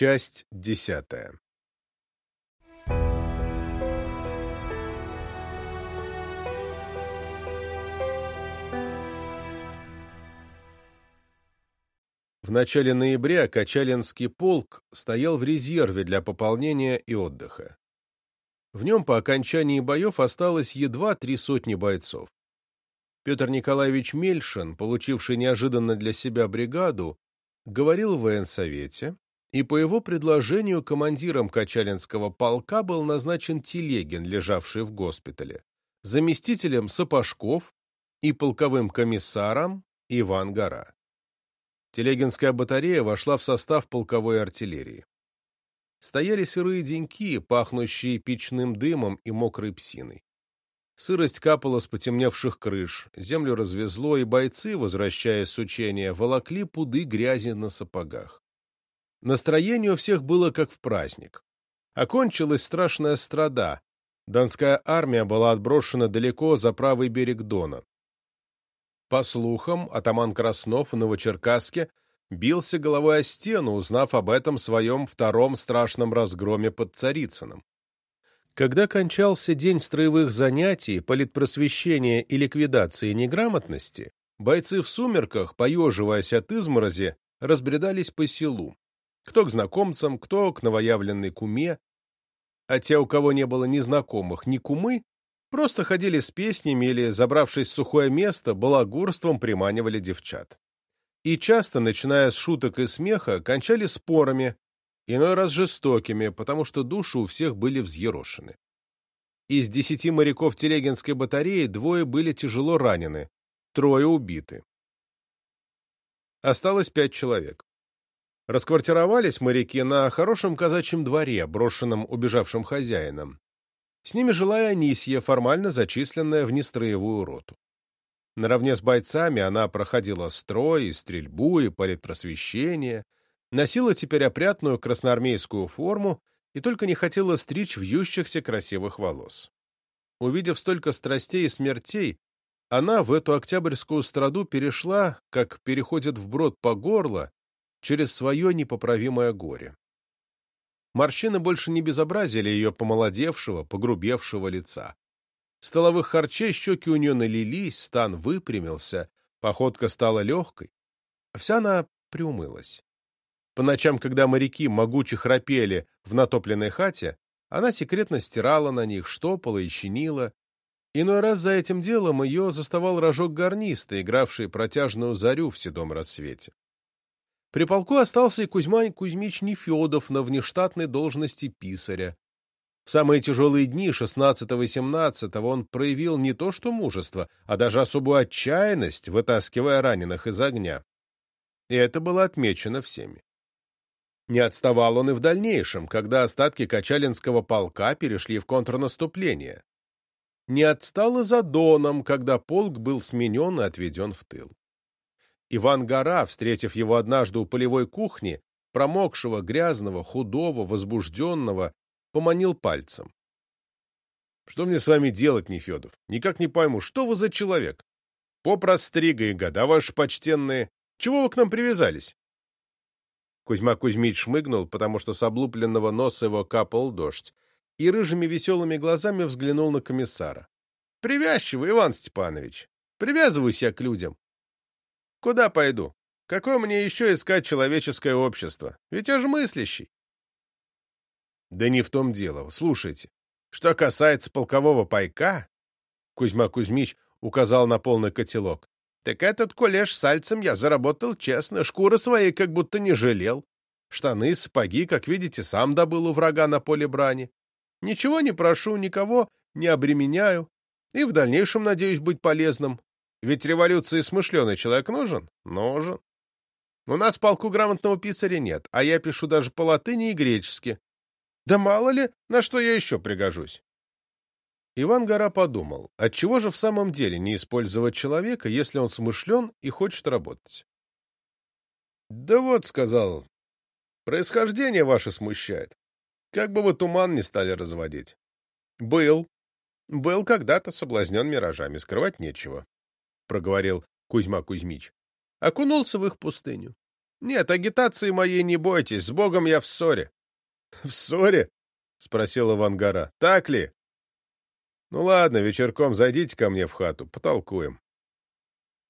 Часть десятая В начале ноября Качалинский полк стоял в резерве для пополнения и отдыха. В нем по окончании боев осталось едва три сотни бойцов. Петр Николаевич Мельшин, получивший неожиданно для себя бригаду, говорил в военсовете, и по его предложению командиром Качалинского полка был назначен Телегин, лежавший в госпитале, заместителем Сапожков и полковым комиссаром Иван Гора. Телегинская батарея вошла в состав полковой артиллерии. Стояли сырые деньки, пахнущие печным дымом и мокрой псиной. Сырость капала с потемневших крыш, землю развезло, и бойцы, возвращаясь с учения, волокли пуды грязи на сапогах. Настроение у всех было как в праздник. Окончилась страшная страда. Донская армия была отброшена далеко за правый берег Дона. По слухам, атаман Краснов в Новочеркасске бился головой о стену, узнав об этом своем втором страшном разгроме под Царицыным. Когда кончался день строевых занятий, политпросвещения и ликвидации неграмотности, бойцы в сумерках, поеживаясь от изморози, разбредались по селу. Кто к знакомцам, кто к новоявленной куме. А те, у кого не было ни знакомых, ни кумы, Просто ходили с песнями или, забравшись в сухое место, балагурством приманивали девчат. И часто, начиная с шуток и смеха, кончали спорами, иной раз жестокими, потому что души у всех были взъерошены. Из десяти моряков Телегинской батареи двое были тяжело ранены, трое убиты. Осталось пять человек. Расквартировались моряки на хорошем казачьем дворе, брошенном убежавшим хозяином. С ними жила и Анисья, формально зачисленная в нестроевую роту. Наравне с бойцами она проходила строй, и стрельбу, и политпросвещение, носила теперь опрятную красноармейскую форму и только не хотела стричь вьющихся красивых волос. Увидев столько страстей и смертей, она в эту октябрьскую страду перешла, как переходит вброд по горло, через свое непоправимое горе. Морщины больше не безобразили ее помолодевшего, погрубевшего лица. Столовых харчей щеки у нее налились, стан выпрямился, походка стала легкой. Вся она приумылась. По ночам, когда моряки могуче храпели в натопленной хате, она секретно стирала на них, штопала и чинила. Иной раз за этим делом ее заставал рожок гарниста, игравший протяжную зарю в седом рассвете. При полку остался и Кузьма Кузьмич Нефедов на внештатной должности писаря. В самые тяжелые дни 16-17 он проявил не то что мужество, а даже особую отчаянность, вытаскивая раненых из огня. И это было отмечено всеми. Не отставал он и в дальнейшем, когда остатки Качалинского полка перешли в контрнаступление. Не отстал и за Доном, когда полк был сменен и отведен в тыл. Иван Гора, встретив его однажды у полевой кухни, промокшего, грязного, худого, возбужденного, поманил пальцем. — Что мне с вами делать, Нефедов? Никак не пойму, что вы за человек? Поп Растрига и года ваши почтенные. Чего вы к нам привязались? Кузьма Кузьмич шмыгнул, потому что с облупленного носа его капал дождь, и рыжими веселыми глазами взглянул на комиссара. — Привязчивый, Иван Степанович. Привязываюсь я к людям. Куда пойду? Какое мне еще искать человеческое общество? Ведь я же мыслящий. Да не в том дело. Слушайте, что касается полкового пайка, Кузьма Кузьмич указал на полный котелок, так этот кулеш сальцем я заработал честно, шкуры своей как будто не жалел. Штаны, сапоги, как видите, сам добыл у врага на поле брани. Ничего не прошу, никого не обременяю. И в дальнейшем надеюсь быть полезным. Ведь революции смышленый человек нужен? Нужен. У нас в полку грамотного писаря нет, а я пишу даже по латыни и гречески. Да мало ли, на что я еще пригожусь. Иван Гора подумал, отчего же в самом деле не использовать человека, если он смышлен и хочет работать? — Да вот, — сказал, — происхождение ваше смущает. Как бы вы туман не стали разводить. — Был. Был когда-то соблазнен миражами, скрывать нечего. — проговорил Кузьма Кузьмич. Окунулся в их пустыню. Нет, агитации моей не бойтесь, с Богом я в ссоре. — В ссоре? — спросил Ивангара. — Так ли? — Ну ладно, вечерком зайдите ко мне в хату, потолкуем.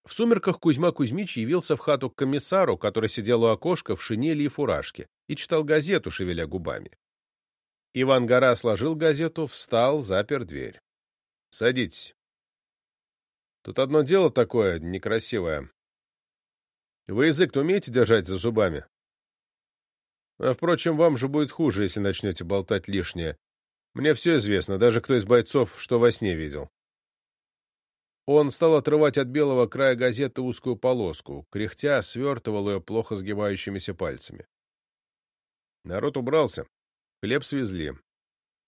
В сумерках Кузьма Кузьмич явился в хату к комиссару, который сидел у окошка в шинели и фуражке, и читал газету, шевеля губами. Иван Гора сложил газету, встал, запер дверь. — Садитесь. Тут одно дело такое некрасивое. Вы язык умеете держать за зубами? А, впрочем, вам же будет хуже, если начнете болтать лишнее. Мне все известно, даже кто из бойцов что во сне видел. Он стал отрывать от белого края газеты узкую полоску, кряхтя свертывал ее плохо сгибающимися пальцами. Народ убрался. Хлеб свезли.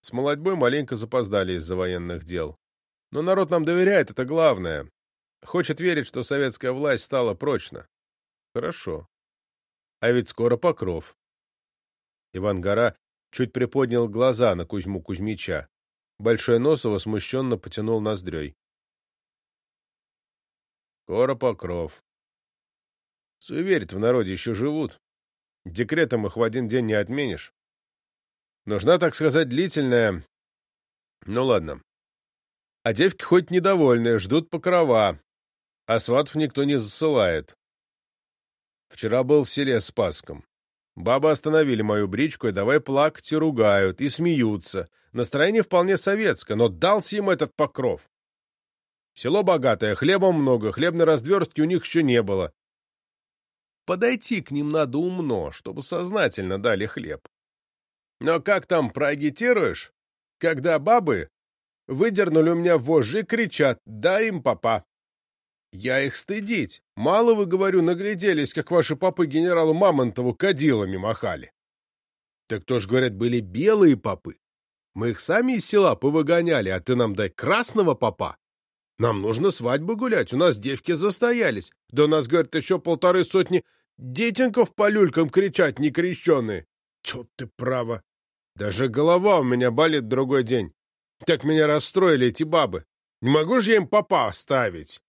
С молодьбой маленько запоздали из-за военных дел. Но народ нам доверяет, это главное. Хочет верить, что советская власть стала прочно. Хорошо. А ведь скоро покров. Иван Гора чуть приподнял глаза на Кузьму Кузьмича. Большой нос его смущенно потянул ноздрёй. Скоро покров. Суеверит в народе еще живут. Декретом их в один день не отменишь. Нужна, так сказать, длительная... Ну ладно. А девки хоть недовольные, ждут покрова, а сватов никто не засылает. Вчера был в селе Спаском. Бабы остановили мою бричку и давай плакать и ругают, и смеются. Настроение вполне советское, но дался им этот покров. Село богатое, хлеба много, хлебной разверстки у них еще не было. Подойти к ним надо умно, чтобы сознательно дали хлеб. Но как там проагитируешь, когда бабы выдернули у меня вожжи и кричат «Дай им папа!» Я их стыдить. Мало, вы, говорю, нагляделись, как ваши папы генералу Мамонтову кадилами махали. Так то ж, говорят, были белые попы. Мы их сами из села повыгоняли, а ты нам дай красного попа. Нам нужно свадьбу гулять, у нас девки застоялись. Да у нас, говорят, еще полторы сотни детенков по люлькам кричать некрещенные. Тьфу ты право. Даже голова у меня болит другой день. Так меня расстроили эти бабы. Не могу же я им попа оставить.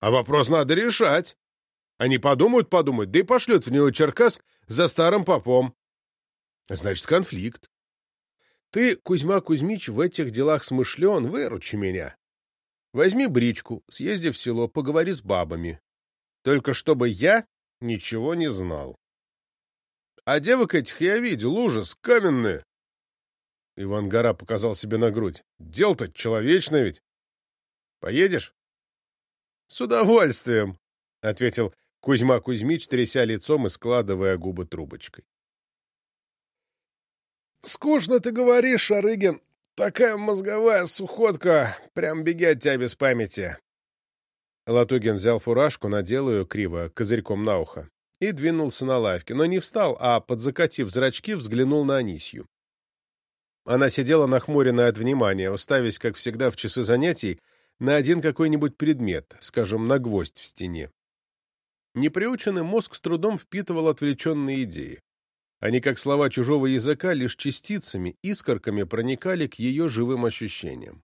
А вопрос надо решать. Они подумают, подумают, да и пошлют в него Черкасск за старым попом. Значит, конфликт. Ты, Кузьма Кузьмич, в этих делах смышлен, выручи меня. Возьми бричку, съезди в село, поговори с бабами. Только чтобы я ничего не знал. А девок этих я видел, ужас, каменные. Иван Гора показал себе на грудь. Дел-то человечное ведь. Поедешь? — С удовольствием, — ответил Кузьма Кузьмич, тряся лицом и складывая губы трубочкой. — Скучно ты говоришь, Шарыгин. Такая мозговая сухотка. Прям беги от тебя без памяти. Латугин взял фуражку, надел ее криво, козырьком на ухо, и двинулся на лавке, но не встал, а, подзакатив зрачки, взглянул на Анисью. Она сидела нахмуренная от внимания, уставясь, как всегда, в часы занятий, на один какой-нибудь предмет, скажем, на гвоздь в стене. Неприученный мозг с трудом впитывал отвлеченные идеи. Они, как слова чужого языка, лишь частицами, искорками проникали к ее живым ощущениям.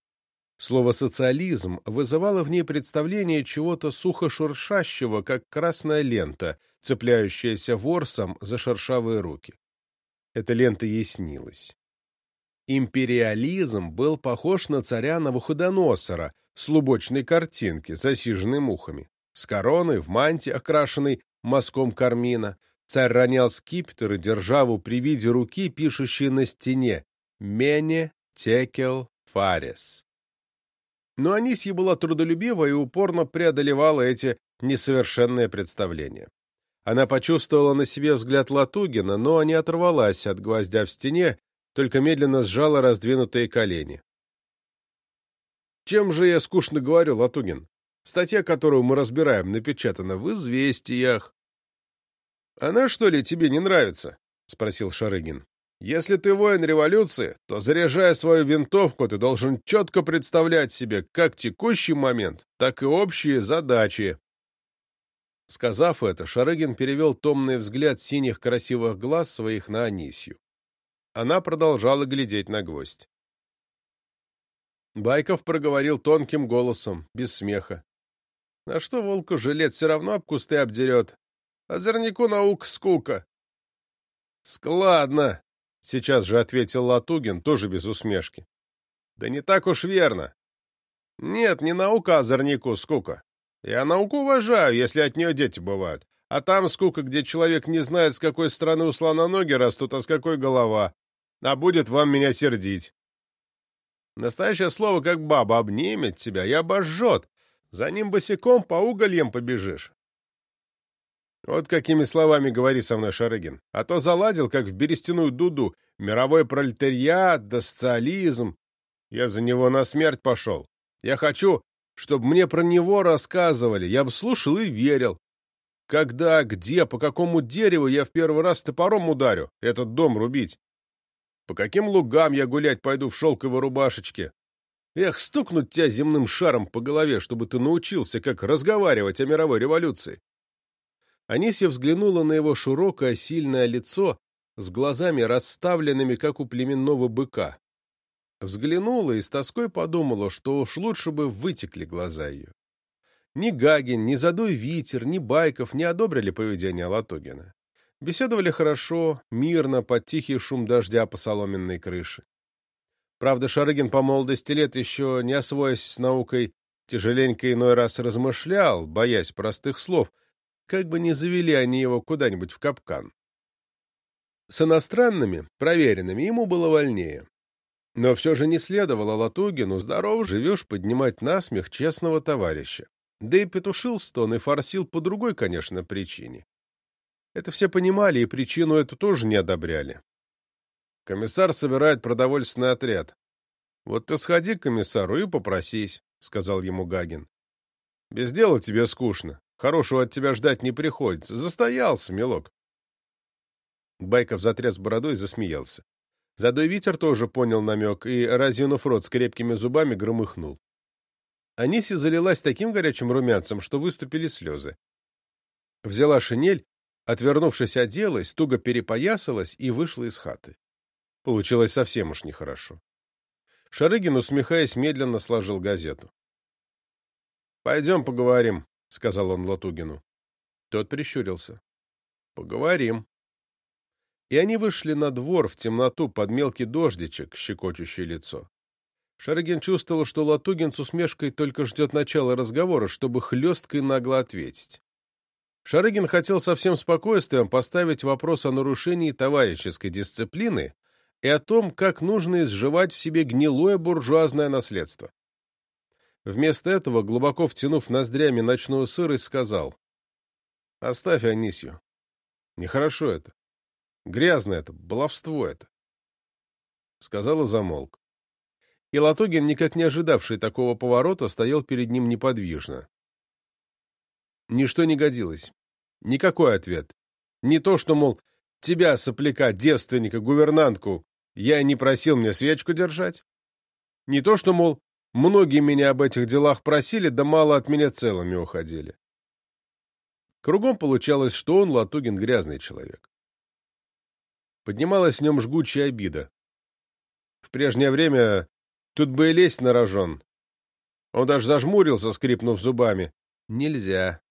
Слово «социализм» вызывало в ней представление чего-то сухо-шуршащего, как красная лента, цепляющаяся ворсом за шершавые руки. Эта лента ей снилась. Империализм был похож на царя Навуходоносора, с лубочной картинки, засиженной мухами. С короной, в мантии, окрашенной мазком кармина, царь ронял скипетр и державу при виде руки, пишущей на стене «Мене текел фарес». Но Анисья была трудолюбива и упорно преодолевала эти несовершенные представления. Она почувствовала на себе взгляд Латугина, но не оторвалась от гвоздя в стене, только медленно сжала раздвинутые колени. Чем же я скучно говорю, Латугин? Статья, которую мы разбираем, напечатана в «Известиях». «Она, что ли, тебе не нравится?» — спросил Шарыгин. «Если ты воин революции, то, заряжая свою винтовку, ты должен четко представлять себе как текущий момент, так и общие задачи». Сказав это, Шарыгин перевел томный взгляд синих красивых глаз своих на Анисью. Она продолжала глядеть на гвоздь. Байков проговорил тонким голосом, без смеха. — А что волку жилет все равно об кусты обдерет? Озорнику наук скука. Складно, сейчас же ответил Латугин, тоже без усмешки. Да не так уж верно. Нет, не наука озорнику скука. Я науку уважаю, если от нее дети бывают. А там скука, где человек не знает, с какой стороны у слона ноги растут, а с какой голова. А будет вам меня сердить. Настоящее слово, как баба, обнимет тебя и обожжет. За ним босиком по угольям побежишь. Вот какими словами говори со мной, Шарыгин. А то заладил, как в берестяную дуду. Мировой пролетариат, да социализм. Я за него на смерть пошел. Я хочу, чтобы мне про него рассказывали. Я бы слушал и верил. Когда, где, по какому дереву я в первый раз топором ударю, этот дом рубить? По каким лугам я гулять пойду в шелковой рубашечке? Эх, стукнуть тебя земным шаром по голове, чтобы ты научился, как разговаривать о мировой революции. Анисия взглянула на его широкое, сильное лицо с глазами расставленными, как у племенного быка. Взглянула и с тоской подумала, что уж лучше бы вытекли глаза ее. Ни Гагин, ни Задой Витер, ни Байков не одобрили поведение Латогина. Беседовали хорошо, мирно, под тихий шум дождя по соломенной крыше. Правда, Шарыгин по молодости лет еще, не освоясь с наукой, тяжеленько иной раз размышлял, боясь простых слов, как бы не завели они его куда-нибудь в капкан. С иностранными, проверенными, ему было вольнее. Но все же не следовало Латугину, здоров живешь, поднимать насмех честного товарища. Да и петушил стон и форсил по другой, конечно, причине. Это все понимали, и причину эту тоже не одобряли. Комиссар собирает продовольственный отряд. Вот ты сходи к комиссару и попросись, — сказал ему Гагин. Без дела тебе скучно. Хорошего от тебя ждать не приходится. Застоялся, милок. Байков затряс бородой и засмеялся. Задой ветер тоже понял намек и, разинув рот с крепкими зубами, громыхнул. Аниси залилась таким горячим румянцем, что выступили слезы. Взяла шинель, отвернувшись, оделась, туго перепоясалась и вышла из хаты. Получилось совсем уж нехорошо. Шарыгин, усмехаясь, медленно сложил газету. — Пойдем поговорим, — сказал он Латугину. Тот прищурился. — Поговорим. И они вышли на двор в темноту под мелкий дождичек, щекочущий лицо. Шарыгин чувствовал, что Латугин с усмешкой только ждет начала разговора, чтобы хлестко и нагло ответить. Шарыгин хотел со всем спокойствием поставить вопрос о нарушении товарищеской дисциплины и о том, как нужно изживать в себе гнилое буржуазное наследство. Вместо этого, глубоко втянув ноздрями ночную сырость, сказал. — Оставь Анисью. Нехорошо это. Грязно это, баловство это. Сказал и замолк. И Латогин, никак не ожидавший такого поворота, стоял перед ним неподвижно. Ничто не годилось. Никакой ответ. Не то, что, мол, тебя, сопляка, девственника, гувернантку, я не просил мне свечку держать. Не то, что, мол, Многие меня об этих делах просили, да мало от меня целыми уходили. Кругом получалось, что он, Латугин, грязный человек. Поднималась в нем жгучая обида. В прежнее время тут бы и лезть на рожон. Он даже зажмурился, скрипнув зубами. Нельзя.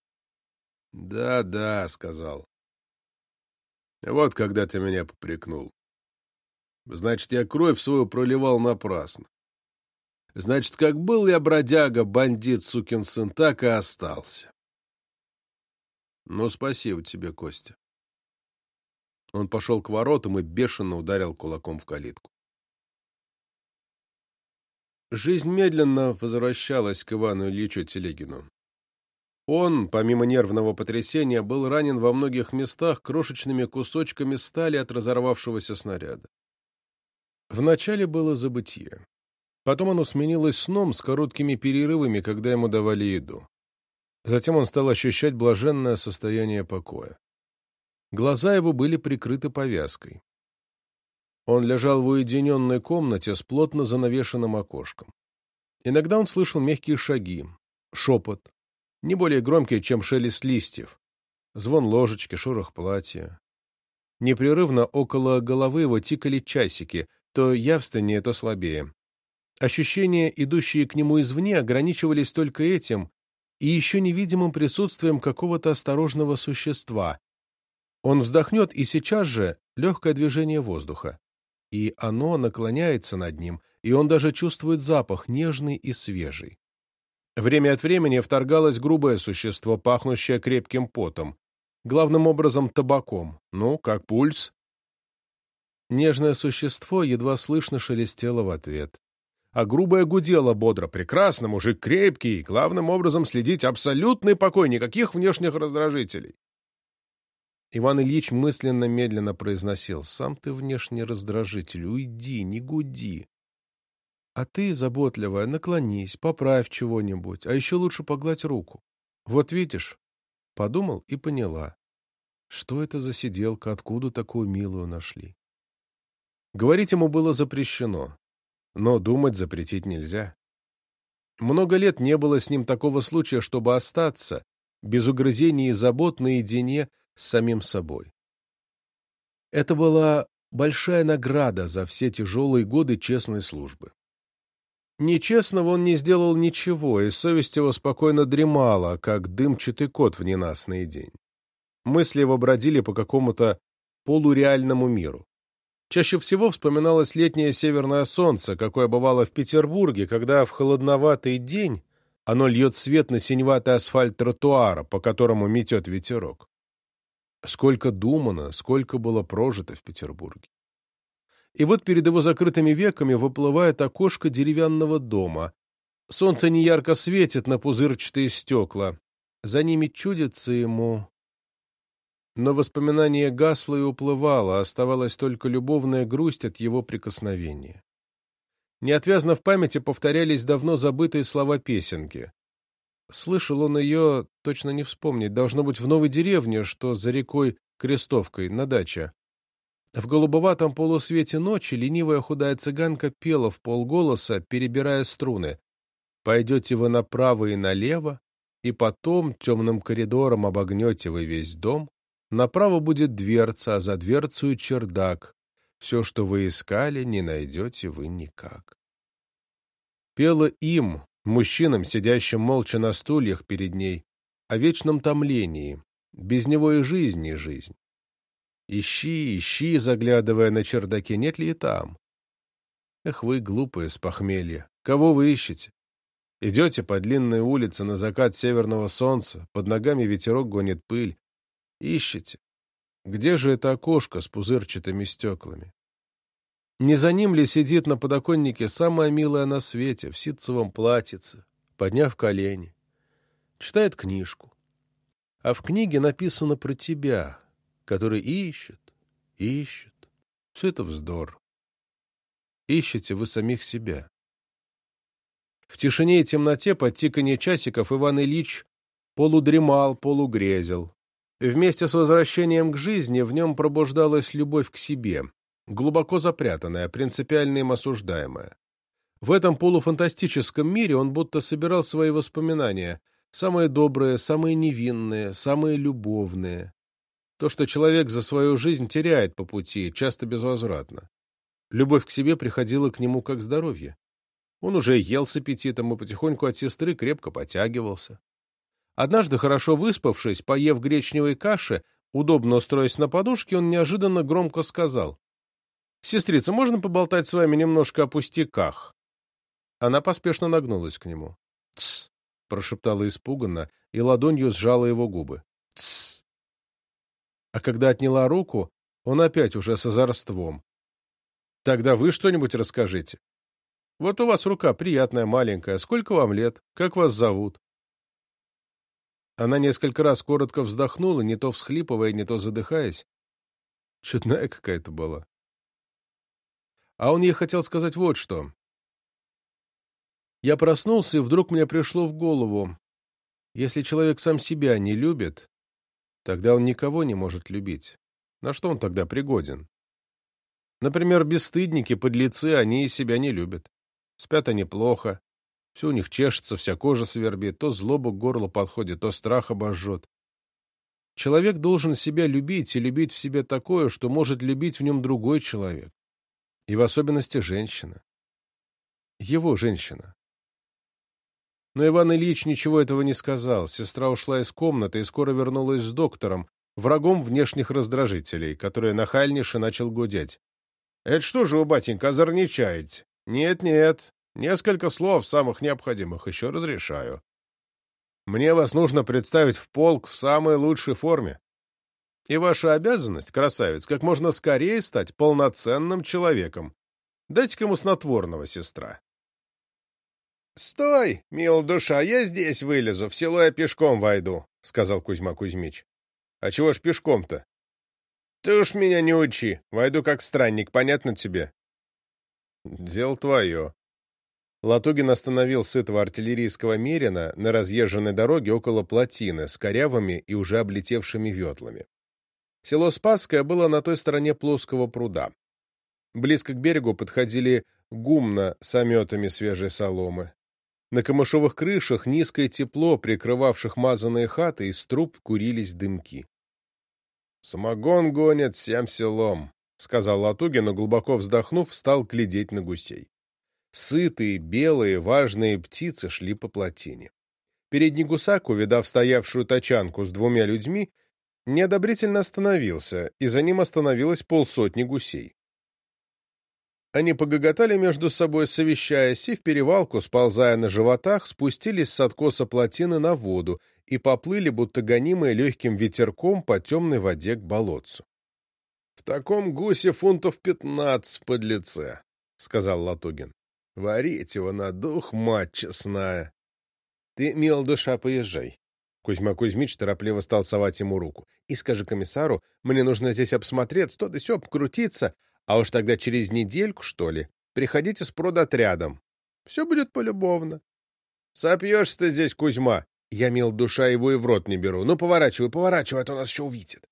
Да-да, сказал. Вот когда ты меня попрекнул. Значит, я кровь свою проливал напрасно. Значит, как был я бродяга, бандит, сукин сын, так и остался. Ну, спасибо тебе, Костя. Он пошел к воротам и бешено ударил кулаком в калитку. Жизнь медленно возвращалась к Ивану Ильичу Телегину. Он, помимо нервного потрясения, был ранен во многих местах крошечными кусочками стали от разорвавшегося снаряда. Вначале было забытье. Потом оно сменилось сном с короткими перерывами, когда ему давали еду. Затем он стал ощущать блаженное состояние покоя. Глаза его были прикрыты повязкой. Он лежал в уединенной комнате с плотно занавешенным окошком. Иногда он слышал мягкие шаги, шепот, не более громкий, чем шелест листьев, звон ложечки, шорох платья. Непрерывно около головы его тикали часики, то явственнее, то слабее. Ощущения, идущие к нему извне, ограничивались только этим, и еще невидимым присутствием какого-то осторожного существа. Он вздохнет, и сейчас же легкое движение воздуха. И оно наклоняется над ним, и он даже чувствует запах, нежный и свежий. Время от времени вторгалось грубое существо, пахнущее крепким потом, главным образом табаком. Ну, как пульс? Нежное существо едва слышно шелестело в ответ. А грубое гудело бодро. Прекрасно, мужик крепкий, главным образом следить абсолютный покой, никаких внешних раздражителей. Иван Ильич мысленно медленно произносил. «Сам ты внешний раздражитель, уйди, не гуди. А ты, заботливая, наклонись, поправь чего-нибудь, а еще лучше погладь руку. Вот видишь?» Подумал и поняла. Что это за сиделка, откуда такую милую нашли? Говорить ему было запрещено, но думать запретить нельзя. Много лет не было с ним такого случая, чтобы остаться, без угрызений и забот наедине с самим собой. Это была большая награда за все тяжелые годы честной службы. Нечестного он не сделал ничего, и совесть его спокойно дремала, как дымчатый кот в ненастный день. Мысли его бродили по какому-то полуреальному миру. Чаще всего вспоминалось летнее северное солнце, какое бывало в Петербурге, когда в холодноватый день оно льет свет на синеватый асфальт тротуара, по которому метет ветерок. Сколько думано, сколько было прожито в Петербурге. И вот перед его закрытыми веками выплывает окошко деревянного дома. Солнце неярко светит на пузырчатые стекла. За ними чудится ему... Но воспоминание гасло и уплывало, оставалась только любовная грусть от его прикосновения. Неотвязно в памяти повторялись давно забытые слова песенки. Слышал он ее, точно не вспомнить, должно быть в новой деревне, что за рекой Крестовкой, на даче. В голубоватом полусвете ночи ленивая худая цыганка пела в полголоса, перебирая струны. «Пойдете вы направо и налево, и потом темным коридором обогнете вы весь дом. Направо будет дверца, а за дверцу чердак. Все, что вы искали, не найдете вы никак». Пела им, мужчинам, сидящим молча на стульях перед ней, о вечном томлении. Без него и жизнь не жизнь. Ищи, ищи, заглядывая на чердаке, нет ли и там. Эх вы, глупые, с похмелья, кого вы ищете? Идете по длинной улице на закат северного солнца, под ногами ветерок гонит пыль. Ищете. Где же это окошко с пузырчатыми стеклами? Не за ним ли сидит на подоконнике самая милая на свете, в ситцевом платьице, подняв колени? Читает книжку. А в книге написано про тебя, который ищет, ищет. Все это вздор. Ищете вы самих себя. В тишине и темноте под тиканье часиков Иван Ильич полудремал, полугрезил. Вместе с возвращением к жизни в нем пробуждалась любовь к себе, глубоко запрятанная, принципиально им осуждаемая. В этом полуфантастическом мире он будто собирал свои воспоминания, самые добрые, самые невинные, самые любовные. То, что человек за свою жизнь теряет по пути, часто безвозвратно. Любовь к себе приходила к нему как здоровье. Он уже ел с аппетитом и потихоньку от сестры крепко потягивался. Однажды, хорошо выспавшись, поев гречневой каши, удобно устроясь на подушке, он неожиданно громко сказал «Сестрица, можно поболтать с вами немножко о пустяках?» Она поспешно нагнулась к нему. «Тсс!» — прошептала испуганно и ладонью сжала его губы. А когда отняла руку, он опять уже с озорством. «Тогда вы что-нибудь расскажите. Вот у вас рука приятная, маленькая. Сколько вам лет? Как вас зовут?» Она несколько раз коротко вздохнула, не то всхлипывая, не то задыхаясь. Чудная какая-то была. А он ей хотел сказать вот что. Я проснулся, и вдруг мне пришло в голову, если человек сам себя не любит, тогда он никого не может любить. На что он тогда пригоден? Например, бесстыдники, подлецы, они и себя не любят. Спят они плохо, все у них чешется, вся кожа свербит, то злоба к горлу подходит, то страх обожжет. Человек должен себя любить и любить в себе такое, что может любить в нем другой человек. И в особенности женщина. Его женщина. Но Иван Ильич ничего этого не сказал. Сестра ушла из комнаты и скоро вернулась с доктором, врагом внешних раздражителей, который нахальнейше начал гудеть. — Это что же вы, батенька, озорничаете? Нет-нет, несколько слов, самых необходимых, еще разрешаю. Мне вас нужно представить в полк в самой лучшей форме. И ваша обязанность, красавец, как можно скорее стать полноценным человеком. Дайте-ка ему снотворного, сестра. — Стой, мил душа, я здесь вылезу, в село я пешком войду, — сказал Кузьма Кузьмич. — А чего ж пешком-то? — Ты уж меня не учи, войду как странник, понятно тебе? — Дело твое. Латугин остановил сытого артиллерийского мерина на разъезженной дороге около плотины с корявыми и уже облетевшими ветлами. Село Спасское было на той стороне плоского пруда. Близко к берегу подходили гумна с ометами свежей соломы. На камышовых крышах низкое тепло, прикрывавших мазанные хаты, из труб курились дымки. «Самогон гонят всем селом», — сказал Латугин, но глубоко вздохнув, стал глядеть на гусей. Сытые, белые, важные птицы шли по плотине. Передний гусак, увидав стоявшую тачанку с двумя людьми, неодобрительно остановился, и за ним остановилось полсотни гусей. Они погоготали между собой, совещаясь, и в перевалку, сползая на животах, спустились с откоса плотины на воду и поплыли, будто гонимые легким ветерком по темной воде к болотцу. — В таком гусе фунтов пятнадцать в подлеце, — сказал Латугин. — Варить его на дух, мать честная. — Ты, мил душа, поезжай. Кузьма Кузьмич торопливо стал совать ему руку. — И скажи комиссару, мне нужно здесь обсмотреться, то да покрутиться, а уж тогда через недельку, что ли, приходите с продотрядом. Все будет полюбовно. Сопьешься ты здесь, Кузьма. Я, мил душа, его и в рот не беру. Ну, поворачивай, поворачивай, а то нас еще увидит.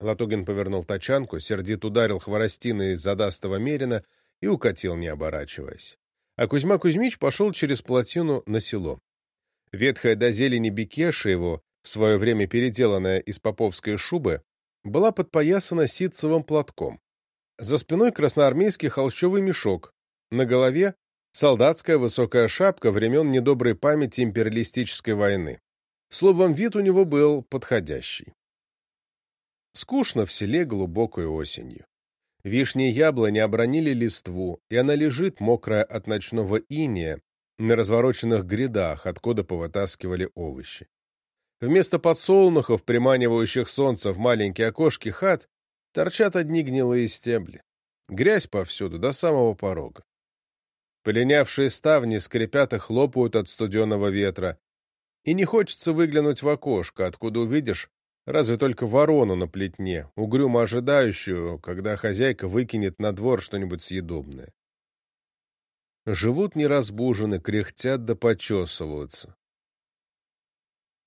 Латугин повернул тачанку, сердит ударил хворостиной из задастого мерина и укатил, не оборачиваясь. А Кузьма Кузьмич пошел через плотину на село. Ветхая до зелени бекеша его, в свое время переделанная из поповской шубы, была подпоясана ситцевым платком. За спиной красноармейский холщовый мешок, на голове солдатская высокая шапка времен недоброй памяти империалистической войны. Словом, вид у него был подходящий. Скучно в селе глубокой осенью. Вишни и яблони обронили листву, и она лежит, мокрая от ночного иния, на развороченных грядах, откуда повытаскивали овощи. Вместо подсолнухов, приманивающих солнце в маленькие окошки хат, торчат одни гнилые стебли. Грязь повсюду, до самого порога. Полинявшие ставни скрипят и хлопают от студеного ветра, и не хочется выглянуть в окошко, откуда увидишь разве только ворону на плетне, угрюмо ожидающую, когда хозяйка выкинет на двор что-нибудь съедобное. Живут неразбужены, кряхтят да почесываются.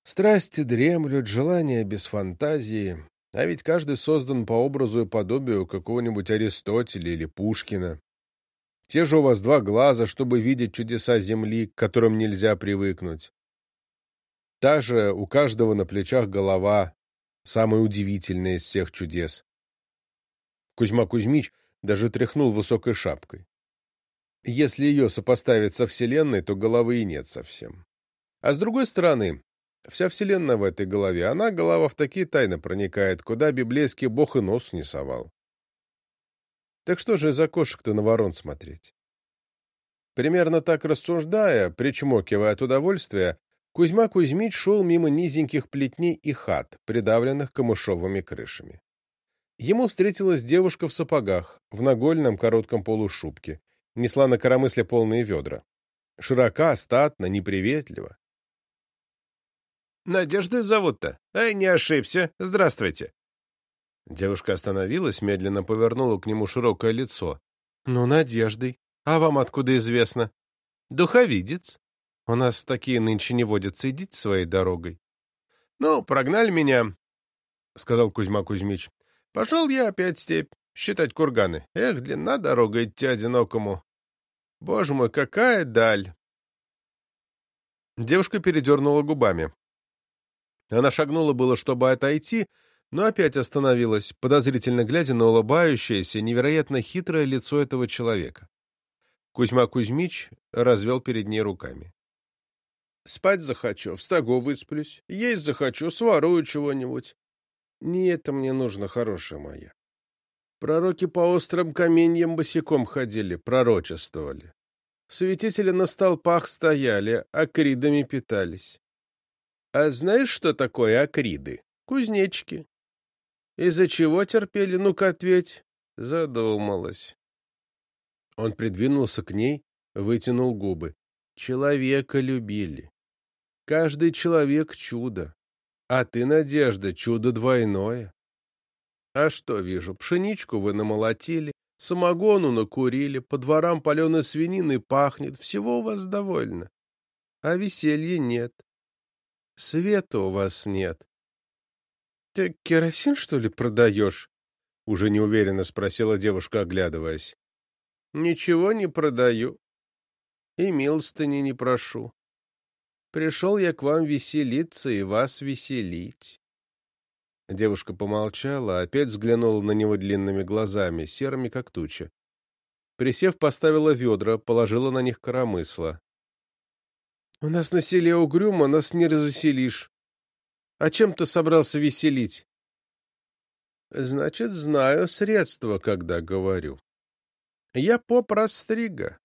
Страсти дремлют, желания без фантазии, а ведь каждый создан по образу и подобию какого-нибудь Аристотеля или Пушкина. Те же у вас два глаза, чтобы видеть чудеса Земли, к которым нельзя привыкнуть. Та же у каждого на плечах голова, самая удивительная из всех чудес. Кузьма Кузьмич даже тряхнул высокой шапкой. Если ее сопоставить со Вселенной, то головы и нет совсем. А с другой стороны, Вся вселенная в этой голове, она, голова, в такие тайны проникает, куда библейский бог и нос не совал. Так что же из окошек-то на ворон смотреть? Примерно так рассуждая, причмокивая от удовольствия, Кузьма Кузьмич шел мимо низеньких плетней и хат, придавленных камышовыми крышами. Ему встретилась девушка в сапогах, в нагольном коротком полушубке, несла на коромысле полные ведра. Широка, статно, неприветливо. Надеждой зовут-то? Ай, не ошибся. Здравствуйте. Девушка остановилась, медленно повернула к нему широкое лицо. Ну, Надеждой. А вам откуда известно? Духовидец. У нас такие нынче не водятся, идите своей дорогой. Ну, прогнали меня, — сказал Кузьма Кузьмич. Пошел я опять степь, считать курганы. Эх, длина дорога идти одинокому. Боже мой, какая даль! Девушка передернула губами. Она шагнула было, чтобы отойти, но опять остановилась, подозрительно глядя на улыбающееся, невероятно хитрое лицо этого человека. Кузьма Кузьмич развел перед ней руками. Спать захочу, в стогу высплюсь. Есть захочу, сворую чего-нибудь. Не это мне нужно, хорошая моя. Пророки по острым каменьям босиком ходили, пророчествовали. Святители на столпах стояли, акридами питались. А знаешь, что такое акриды? Кузнечки. Из-за чего терпели? Ну-ка, ответь. Задумалась. Он придвинулся к ней, вытянул губы. Человека любили. Каждый человек — чудо. А ты, Надежда, чудо двойное. А что вижу, пшеничку вы намолотили, самогону накурили, по дворам паленой свинины пахнет, всего у вас довольно. А веселья нет. Света у вас нет. — Ты керосин, что ли, продаешь? — уже неуверенно спросила девушка, оглядываясь. — Ничего не продаю. И милостыни не прошу. Пришел я к вам веселиться и вас веселить. Девушка помолчала, опять взглянула на него длинными глазами, серыми как туча. Присев, поставила ведра, положила на них коромысла. — У нас на селе угрюмо, нас не развеселишь. А чем ты собрался веселить? — Значит, знаю средства, когда говорю. Я поп Растрига.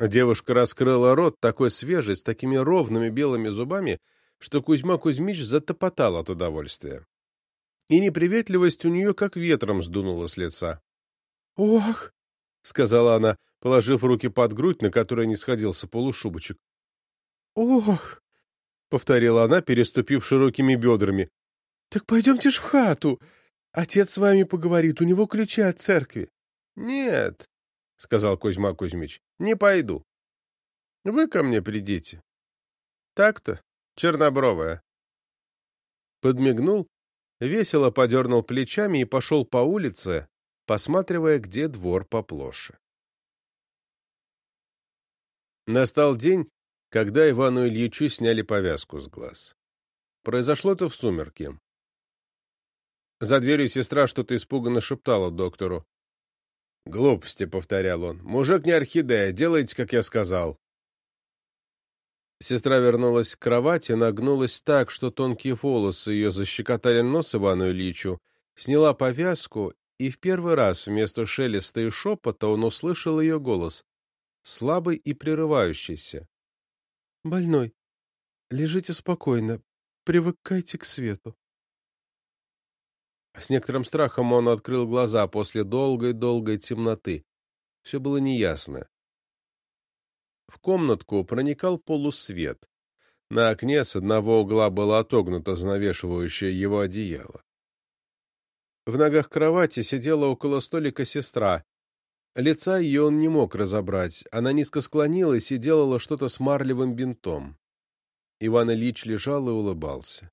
Девушка раскрыла рот, такой свежий, с такими ровными белыми зубами, что Кузьма Кузьмич затопотал от удовольствия. И неприветливость у нее как ветром сдунула с лица. «Ох!» — сказала она, положив руки под грудь, на которой не сходился полушубочек. «Ох!» — повторила она, переступив широкими бедрами. «Так пойдемте ж в хату. Отец с вами поговорит, у него ключи от церкви». «Нет», — сказал Кузьма Кузьмич, — «не пойду. Вы ко мне придите». «Так-то, чернобровая». Подмигнул, весело подернул плечами и пошел по улице, посматривая, где двор поплоше. Настал день, когда Ивану Ильичу сняли повязку с глаз. Произошло это в сумерки. За дверью сестра что-то испуганно шептала доктору. «Глупости», — повторял он. «Мужик не орхидея, делайте, как я сказал». Сестра вернулась к кровати, нагнулась так, что тонкие волосы ее защекотали нос Ивану Ильичу, сняла повязку, и в первый раз вместо шелеста и шепота он услышал ее голос, слабый и прерывающийся. «Больной, лежите спокойно, привыкайте к свету». С некоторым страхом он открыл глаза после долгой-долгой темноты. Все было неясно. В комнатку проникал полусвет. На окне с одного угла было отогнуто занавешивающее его одеяло. В ногах кровати сидела около столика сестра. Лица ее он не мог разобрать. Она низко склонилась и делала что-то с марлевым бинтом. Иван Ильич лежал и улыбался.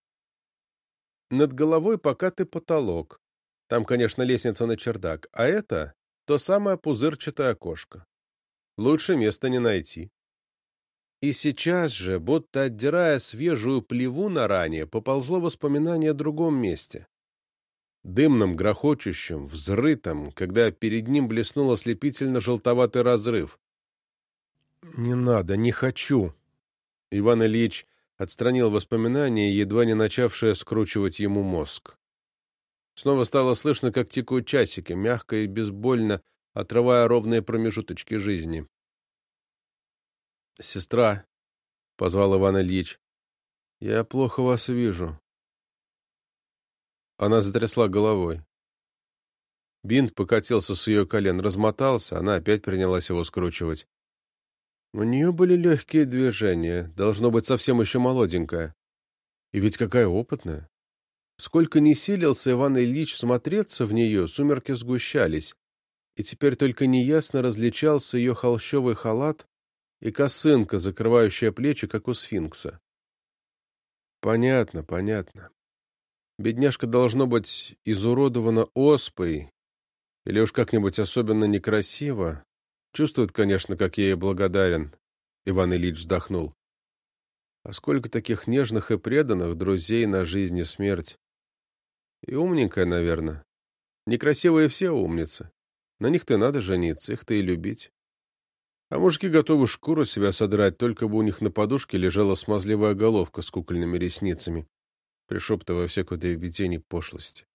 Над головой покатый потолок. Там, конечно, лестница на чердак, а это то самое пузырчатое окошко. Лучше места не найти. И сейчас же, будто отдирая свежую плеву на ране, поползло воспоминание о другом месте. Дымном, грохочущем, взрытом, когда перед ним блеснул ослепительно-желтоватый разрыв. «Не надо, не хочу!» Иван Ильич отстранил воспоминания, едва не начавшее скручивать ему мозг. Снова стало слышно, как тикают часики, мягко и безбольно, отрывая ровные промежуточки жизни. «Сестра», — позвал Иван Ильич, — «я плохо вас вижу». Она затрясла головой. Бинт покатился с ее колен, размотался, она опять принялась его скручивать. У нее были легкие движения, должно быть совсем еще молоденькая. И ведь какая опытная. Сколько ни силился Иван Ильич смотреться в нее, сумерки сгущались, и теперь только неясно различался ее холщовый халат и косынка, закрывающая плечи, как у сфинкса. Понятно, понятно. Бедняжка должно быть изуродована оспой или уж как-нибудь особенно некрасиво. Чувствует, конечно, как я ей благодарен. Иван Ильич вздохнул. А сколько таких нежных и преданных друзей на жизнь и смерть. И умненькая, наверное. Некрасивые все умницы. На них-то надо жениться, их-то и любить. А мужики готовы шкуру себя содрать, только бы у них на подушке лежала смазливая головка с кукольными ресницами, пришептывая всякую дребедень пошлости.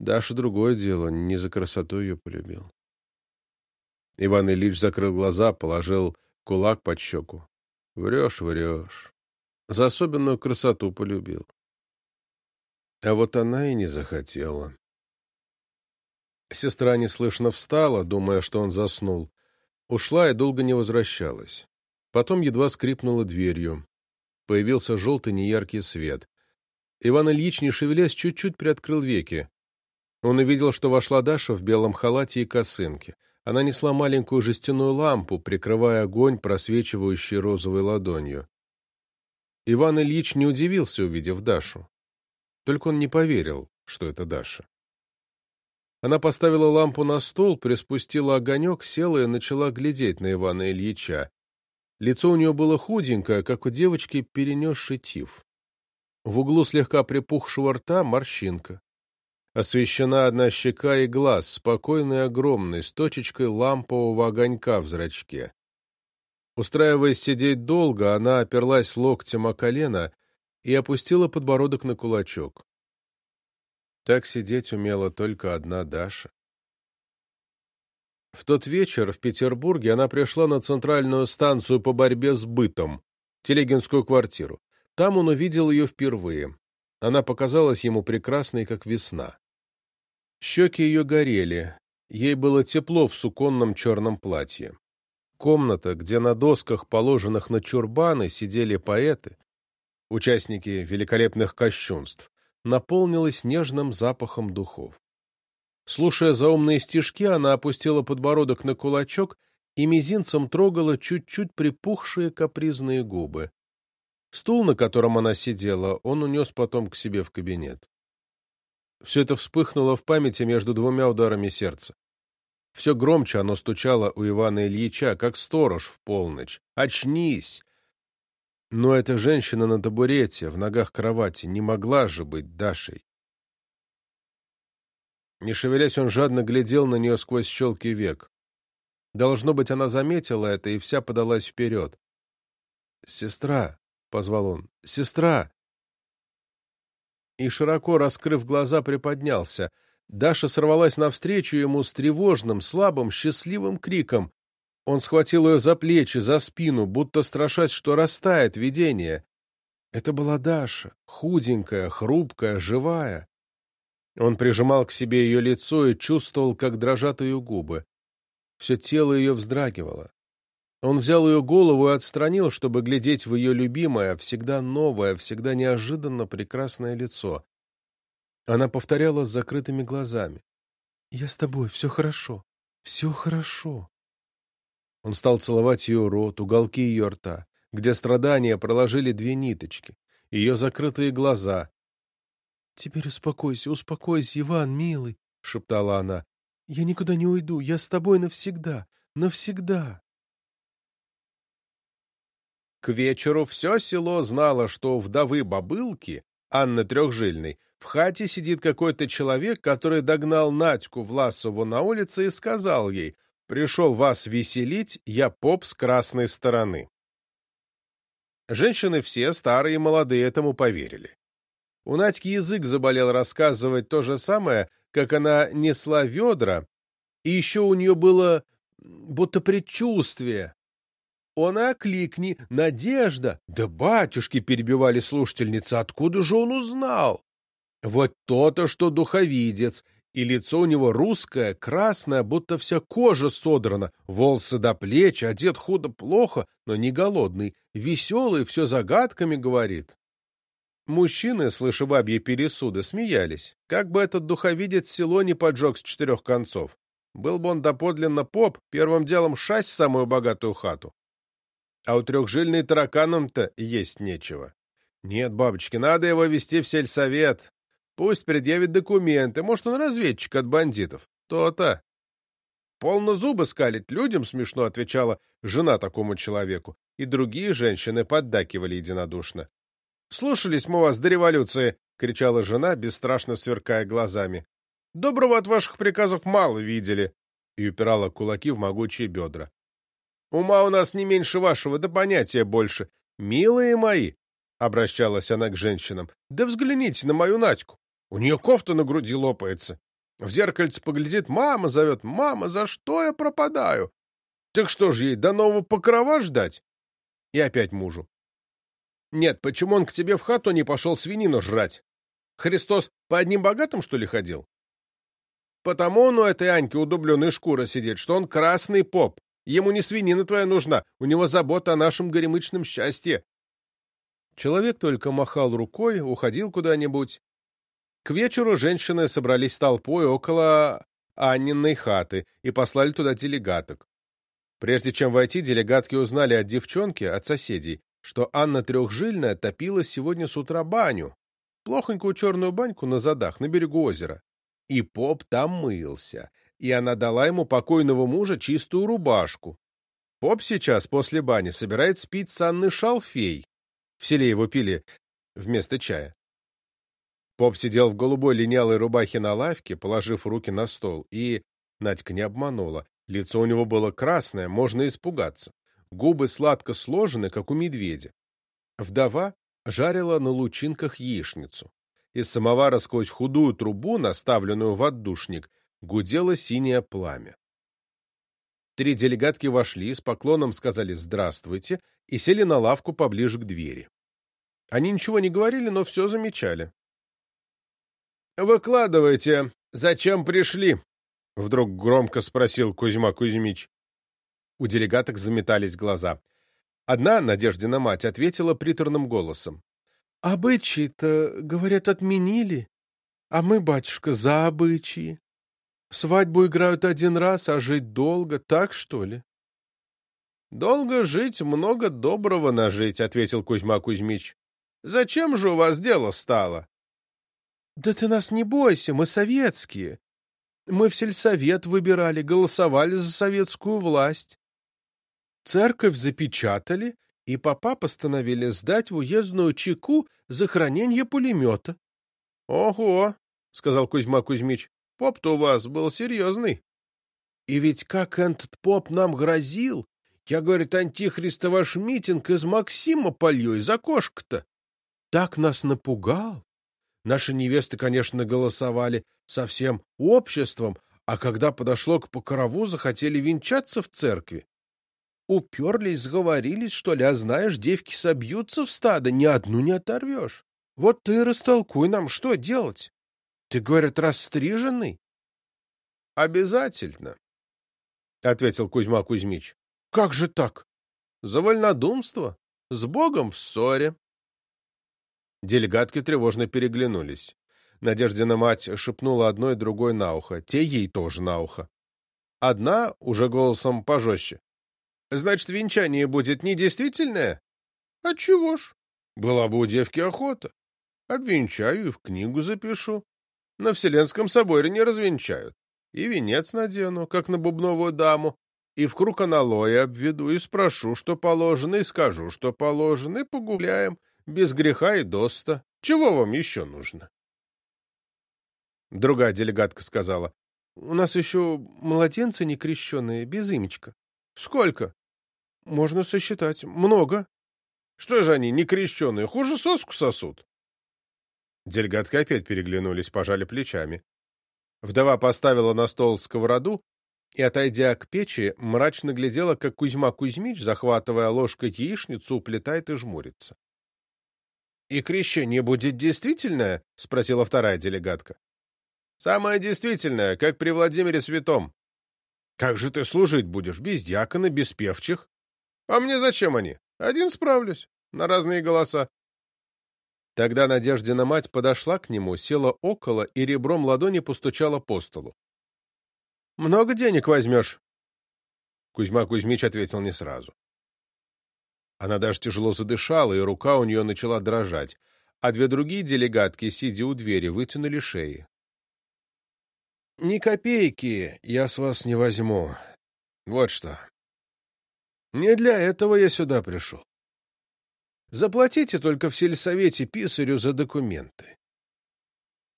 Даша другое дело, не за красоту ее полюбил. Иван Ильич закрыл глаза, положил кулак под щеку. Врешь, врешь. За особенную красоту полюбил. А вот она и не захотела. Сестра неслышно встала, думая, что он заснул. Ушла и долго не возвращалась. Потом едва скрипнула дверью. Появился желтый неяркий свет. Иван Ильич, не шевелясь, чуть-чуть приоткрыл веки. Он увидел, что вошла Даша в белом халате и косынке. Она несла маленькую жестяную лампу, прикрывая огонь, просвечивающий розовой ладонью. Иван Ильич не удивился, увидев Дашу. Только он не поверил, что это Даша. Она поставила лампу на стол, приспустила огонек, села и начала глядеть на Ивана Ильича. Лицо у нее было худенькое, как у девочки, перенесшей тиф. В углу слегка припухшего рта морщинка. Освещена одна щека и глаз, спокойный и огромный, с точечкой лампового огонька в зрачке. Устраиваясь сидеть долго, она оперлась локтем о колено и опустила подбородок на кулачок. Так сидеть умела только одна Даша. В тот вечер в Петербурге она пришла на центральную станцию по борьбе с бытом, Телегинскую квартиру. Там он увидел ее впервые. Она показалась ему прекрасной, как весна. Щеки ее горели, ей было тепло в суконном черном платье. Комната, где на досках, положенных на чурбаны, сидели поэты, участники великолепных кощунств, наполнилась нежным запахом духов. Слушая заумные стишки, она опустила подбородок на кулачок и мизинцем трогала чуть-чуть припухшие капризные губы. Стул, на котором она сидела, он унес потом к себе в кабинет. Все это вспыхнуло в памяти между двумя ударами сердца. Все громче оно стучало у Ивана Ильича, как сторож в полночь. «Очнись!» Но эта женщина на табурете, в ногах кровати, не могла же быть Дашей. Не шевелясь, он жадно глядел на нее сквозь щелки век. Должно быть, она заметила это и вся подалась вперед. «Сестра!» — позвал он. «Сестра!» И, широко раскрыв глаза, приподнялся. Даша сорвалась навстречу ему с тревожным, слабым, счастливым криком. Он схватил ее за плечи, за спину, будто страшась, что растает видение. Это была Даша, худенькая, хрупкая, живая. Он прижимал к себе ее лицо и чувствовал, как дрожат ее губы. Все тело ее вздрагивало. Он взял ее голову и отстранил, чтобы глядеть в ее любимое, всегда новое, всегда неожиданно прекрасное лицо. Она повторяла с закрытыми глазами. «Я с тобой, все хорошо, все хорошо». Он стал целовать ее рот, уголки ее рта, где страдания проложили две ниточки, ее закрытые глаза. «Теперь успокойся, успокойся, Иван, милый», — шептала она. «Я никуда не уйду, я с тобой навсегда, навсегда». К вечеру все село знало, что вдовы бабылки, Анны Трехжильной, в хате сидит какой-то человек, который догнал Надьку Власову на улице и сказал ей «Пришел вас веселить, я поп с красной стороны». Женщины все, старые и молодые, этому поверили. У Надьки язык заболел рассказывать то же самое, как она несла ведра, и еще у нее было будто предчувствие, он и окликни. Надежда! Да батюшки, перебивали слушательницы, откуда же он узнал? Вот то-то, что духовидец, и лицо у него русское, красное, будто вся кожа содрана, волосы до плеч, одет худо-плохо, но не голодный, веселый, все загадками говорит. Мужчины, слыша бабьи пересуды, смеялись. Как бы этот духовидец село не поджег с четырех концов. Был бы он доподлинно поп, первым делом шасть в самую богатую хату а у трехжильной тараканам-то есть нечего. Нет, бабочки, надо его вести в сельсовет. Пусть предъявит документы, может, он разведчик от бандитов. То-то. Полно зубы скалить, людям смешно, отвечала жена такому человеку, и другие женщины поддакивали единодушно. «Слушались мы вас до революции!» — кричала жена, бесстрашно сверкая глазами. «Доброго от ваших приказов мало видели!» и упирала кулаки в могучие бедра. Ума у нас не меньше вашего, да понятия больше. Милые мои, — обращалась она к женщинам, — да взгляните на мою Надьку. У нее кофта на груди лопается. В зеркальце поглядит, мама зовет, мама, за что я пропадаю? Так что ж ей, до нового покрова ждать? И опять мужу. Нет, почему он к тебе в хату не пошел свинину жрать? Христос по одним богатым, что ли, ходил? Потому он у этой Аньки у дубленой шкуры сидит, что он красный поп. Ему не свинина твоя нужна, у него забота о нашем горемычном счастье. Человек только махал рукой, уходил куда-нибудь. К вечеру женщины собрались толпой около Анниной хаты и послали туда делегаток. Прежде чем войти, делегатки узнали от девчонки, от соседей, что Анна Трехжильная топила сегодня с утра баню, плохонькую черную баньку на задах, на берегу озера. И поп там мылся, и она дала ему покойного мужа чистую рубашку. Поп сейчас, после бани, собирает спить с Анной шалфей. В селе его пили вместо чая. Поп сидел в голубой линялой рубахе на лавке, положив руки на стол, и Надька не обманула. Лицо у него было красное, можно испугаться. Губы сладко сложены, как у медведя. Вдова жарила на лучинках яичницу. Из самовара сквозь худую трубу, наставленную в отдушник, гудело синее пламя. Три делегатки вошли, с поклоном сказали «здравствуйте» и сели на лавку поближе к двери. Они ничего не говорили, но все замечали. «Выкладывайте, зачем пришли?» — вдруг громко спросил Кузьма Кузьмич. У делегаток заметались глаза. Одна, Надеждина мать, ответила приторным голосом. — Обычаи-то, говорят, отменили. А мы, батюшка, за обычаи. Свадьбу играют один раз, а жить долго, так что ли? — Долго жить, много доброго нажить, — ответил Кузьма Кузьмич. — Зачем же у вас дело стало? — Да ты нас не бойся, мы советские. Мы в сельсовет выбирали, голосовали за советскую власть. Церковь запечатали, и папа постановили сдать в уездную чеку за хранение пулемета. — Ого! — сказал Кузьма Кузьмич. — Поп-то у вас был серьезный. И ведь как этот поп нам грозил! Я, говорит, антихриста ваш митинг из Максима полью из окошка-то. Так нас напугал. Наши невесты, конечно, голосовали со всем обществом, а когда подошло к покрову, захотели венчаться в церкви. Уперлись, сговорились, что ли, а знаешь, девки собьются в стадо, ни одну не оторвешь. Вот ты растолкуй нам, что делать. Ты, говорят, расстриженный? — Обязательно, — ответил Кузьма Кузьмич. — Как же так? — За вольнодумство. С Богом в ссоре. Делегатки тревожно переглянулись. Надеждина мать шепнула одной другой на ухо, те ей тоже на ухо. Одна, уже голосом пожестче. Значит, венчание будет недействительное? Отчего ж? Была бы у девки охота. Обвенчаю и в книгу запишу. На Вселенском соборе не развенчают. И венец надену, как на бубновую даму, и в круг аналоя обведу, и спрошу, что положено, и скажу, что положено, и погуляем, без греха и доста. Чего вам еще нужно? Другая делегатка сказала, — У нас еще младенцы некрещенные, без имечка. — Сколько? Можно сосчитать. Много. Что же они, некрещенные, хуже соску сосут? Дельгатки опять переглянулись, пожали плечами. Вдова поставила на стол сковороду и, отойдя к печи, мрачно глядела, как Кузьма Кузьмич, захватывая ложкой яичницу, уплетает и жмурится. — И крещение будет действительное? — спросила вторая делегатка. — Самое действительное, как при Владимире Святом. — Как же ты служить будешь? Без дьякона, без певчих? А мне зачем они? Один справлюсь. На разные голоса. Тогда Надеждина мать подошла к нему, села около и ребром ладони постучала по столу. — Много денег возьмешь? Кузьма Кузьмич ответил не сразу. Она даже тяжело задышала, и рука у нее начала дрожать, а две другие делегатки, сидя у двери, вытянули шеи. — Ни копейки я с вас не возьму. Вот что. Не для этого я сюда пришел. Заплатите только в сельсовете писарю за документы.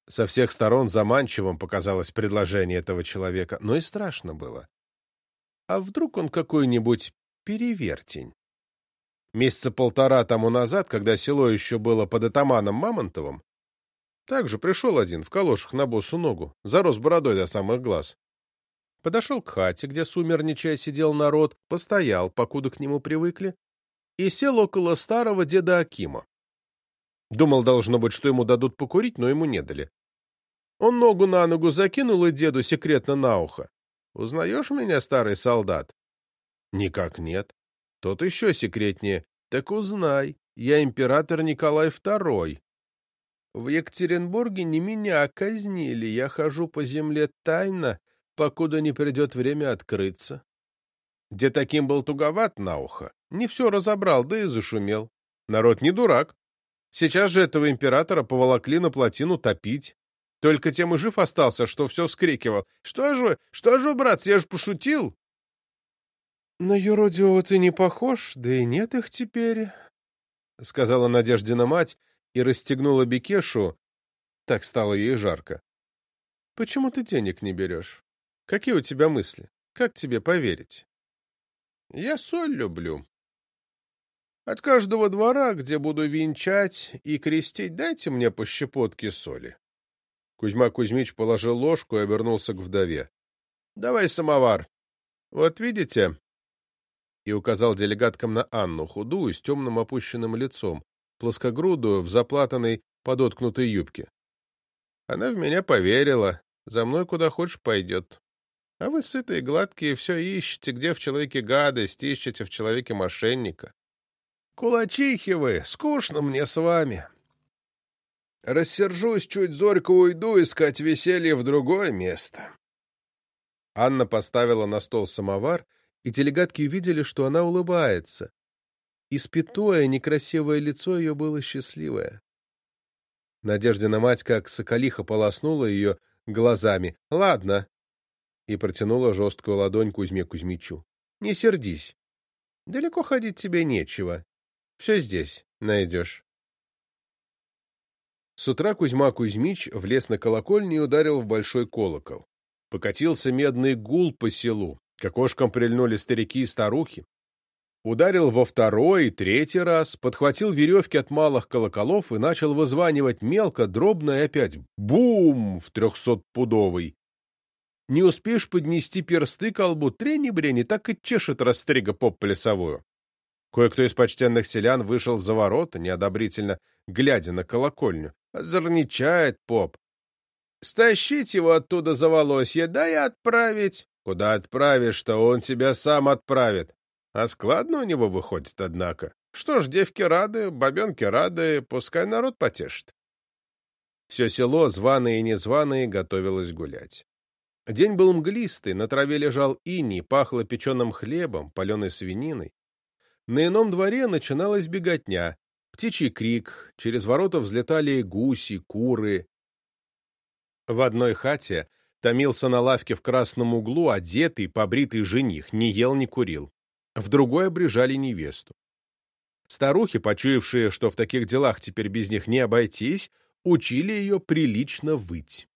Со всех сторон заманчивым показалось предложение этого человека, но и страшно было. А вдруг он какой-нибудь перевертень. Месяца полтора тому назад, когда село еще было под атаманом Мамонтовым, также пришел один в калошах на босу ногу, зарос бородой до самых глаз. Подошел к хате, где сумерничая сидел народ, постоял, покуда к нему привыкли, и сел около старого деда Акима. Думал, должно быть, что ему дадут покурить, но ему не дали. Он ногу на ногу закинул и деду секретно на ухо. «Узнаешь меня, старый солдат?» «Никак нет». Тот еще секретнее. «Так узнай, я император Николай II. В Екатеринбурге не меня казнили, я хожу по земле тайно, покуда не придет время открыться». Где таким был туговат на ухо, не все разобрал, да и зашумел. Народ не дурак. Сейчас же этого императора поволокли на плотину топить. Только тем и жив остался, что все вскрикивал. «Что же вы? Что же, брат, я же пошутил!» «На юродивого ты не похож, да и нет их теперь», — сказала Надеждина мать и расстегнула Бекешу. Так стало ей жарко. «Почему ты денег не берешь? Какие у тебя мысли? Как тебе поверить?» «Я соль люблю», от каждого двора, где буду венчать и крестить, дайте мне по щепотке соли. Кузьма Кузьмич положил ложку и обернулся к вдове. — Давай самовар. Вот видите? И указал делегаткам на Анну, худую, с темным опущенным лицом, плоскогрудую, в заплатанной, подоткнутой юбке. Она в меня поверила. За мной куда хочешь пойдет. А вы сытые, гладкие, все ищете, где в человеке гадость, ищете в человеке мошенника. Кулачихи вы, скучно мне с вами. Рассержусь, чуть зорько уйду искать веселье в другое место. Анна поставила на стол самовар, и делегатки увидели, что она улыбается. Испятое, некрасивое лицо ее было счастливое. Надеждина мать, как соколиха, полоснула ее глазами. «Ладно», и протянула жесткую ладонь Кузьме Кузьмичу. «Не сердись. Далеко ходить тебе нечего. Все здесь найдешь. С утра Кузьма Кузьмич влез на колокольню и ударил в большой колокол. Покатился медный гул по селу, к окошкам прильнули старики и старухи. Ударил во второй и третий раз, подхватил веревки от малых колоколов и начал вызванивать мелко, дробно и опять бум в трехсотпудовый. Не успеешь поднести персты к колбу трени-брени, так и чешет растрига поп плясовую. Кое-кто из почтенных селян вышел за ворота, неодобрительно глядя на колокольню. Озорничает поп. «Стащить его оттуда за волосье, да и отправить». «Куда отправишь-то? Он тебя сам отправит». А складно у него выходит, однако. Что ж, девки рады, бабенки рады, пускай народ потешит. Все село, званое и незваное, готовилось гулять. День был мглистый, на траве лежал иней, пахло печеным хлебом, паленой свининой. На ином дворе начиналась беготня, птичий крик, через ворота взлетали гуси, куры. В одной хате томился на лавке в красном углу одетый, побритый жених, не ел, не курил. В другой обрежали невесту. Старухи, почуявшие, что в таких делах теперь без них не обойтись, учили ее прилично выть.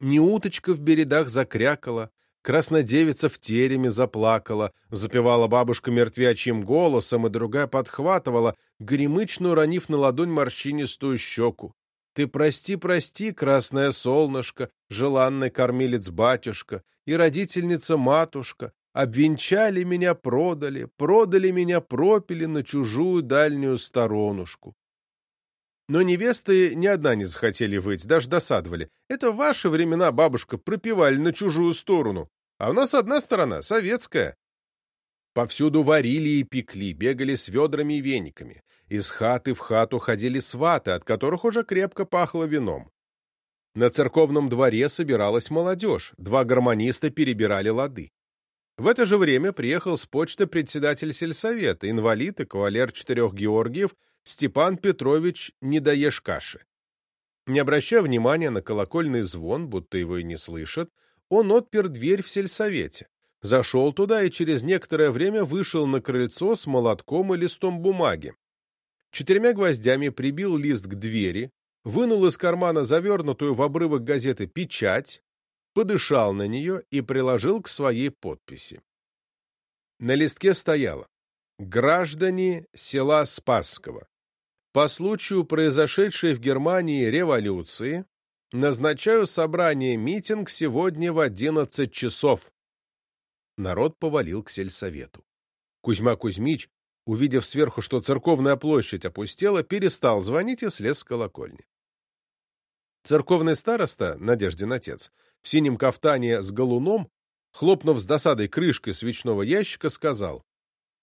Не уточка в бередах закрякала, Краснодевица в тереме заплакала, запевала бабушка мертвячьим голосом, и другая подхватывала, гремычно уронив на ладонь морщинистую щеку. Ты прости, прости, красное солнышко, желанный кормилец-батюшка и родительница-матушка, обвенчали меня, продали, продали меня, пропили на чужую дальнюю сторонушку. Но невесты ни одна не захотели выйти, даже досадовали. Это ваши времена, бабушка, пропивали на чужую сторону. А у нас одна сторона — советская. Повсюду варили и пекли, бегали с ведрами и вениками. Из хаты в хату ходили сваты, от которых уже крепко пахло вином. На церковном дворе собиралась молодежь, два гармониста перебирали лады. В это же время приехал с почты председатель сельсовета, инвалид и кавалер четырех Георгиев Степан Петрович Недоешь-Каши. Не обращая внимания на колокольный звон, будто его и не слышат, он отпер дверь в сельсовете, зашел туда и через некоторое время вышел на крыльцо с молотком и листом бумаги. Четырьмя гвоздями прибил лист к двери, вынул из кармана завернутую в обрывок газеты печать, подышал на нее и приложил к своей подписи. На листке стояло «Граждане села Спасского. По случаю произошедшей в Германии революции назначаю собрание-митинг сегодня в 11 часов». Народ повалил к сельсовету. Кузьма Кузьмич, увидев сверху, что церковная площадь опустела, перестал звонить и слез с колокольни. Церковный староста, Надеждин отец, в синем кафтане с галуном, хлопнув с досадой крышкой свечного ящика, сказал,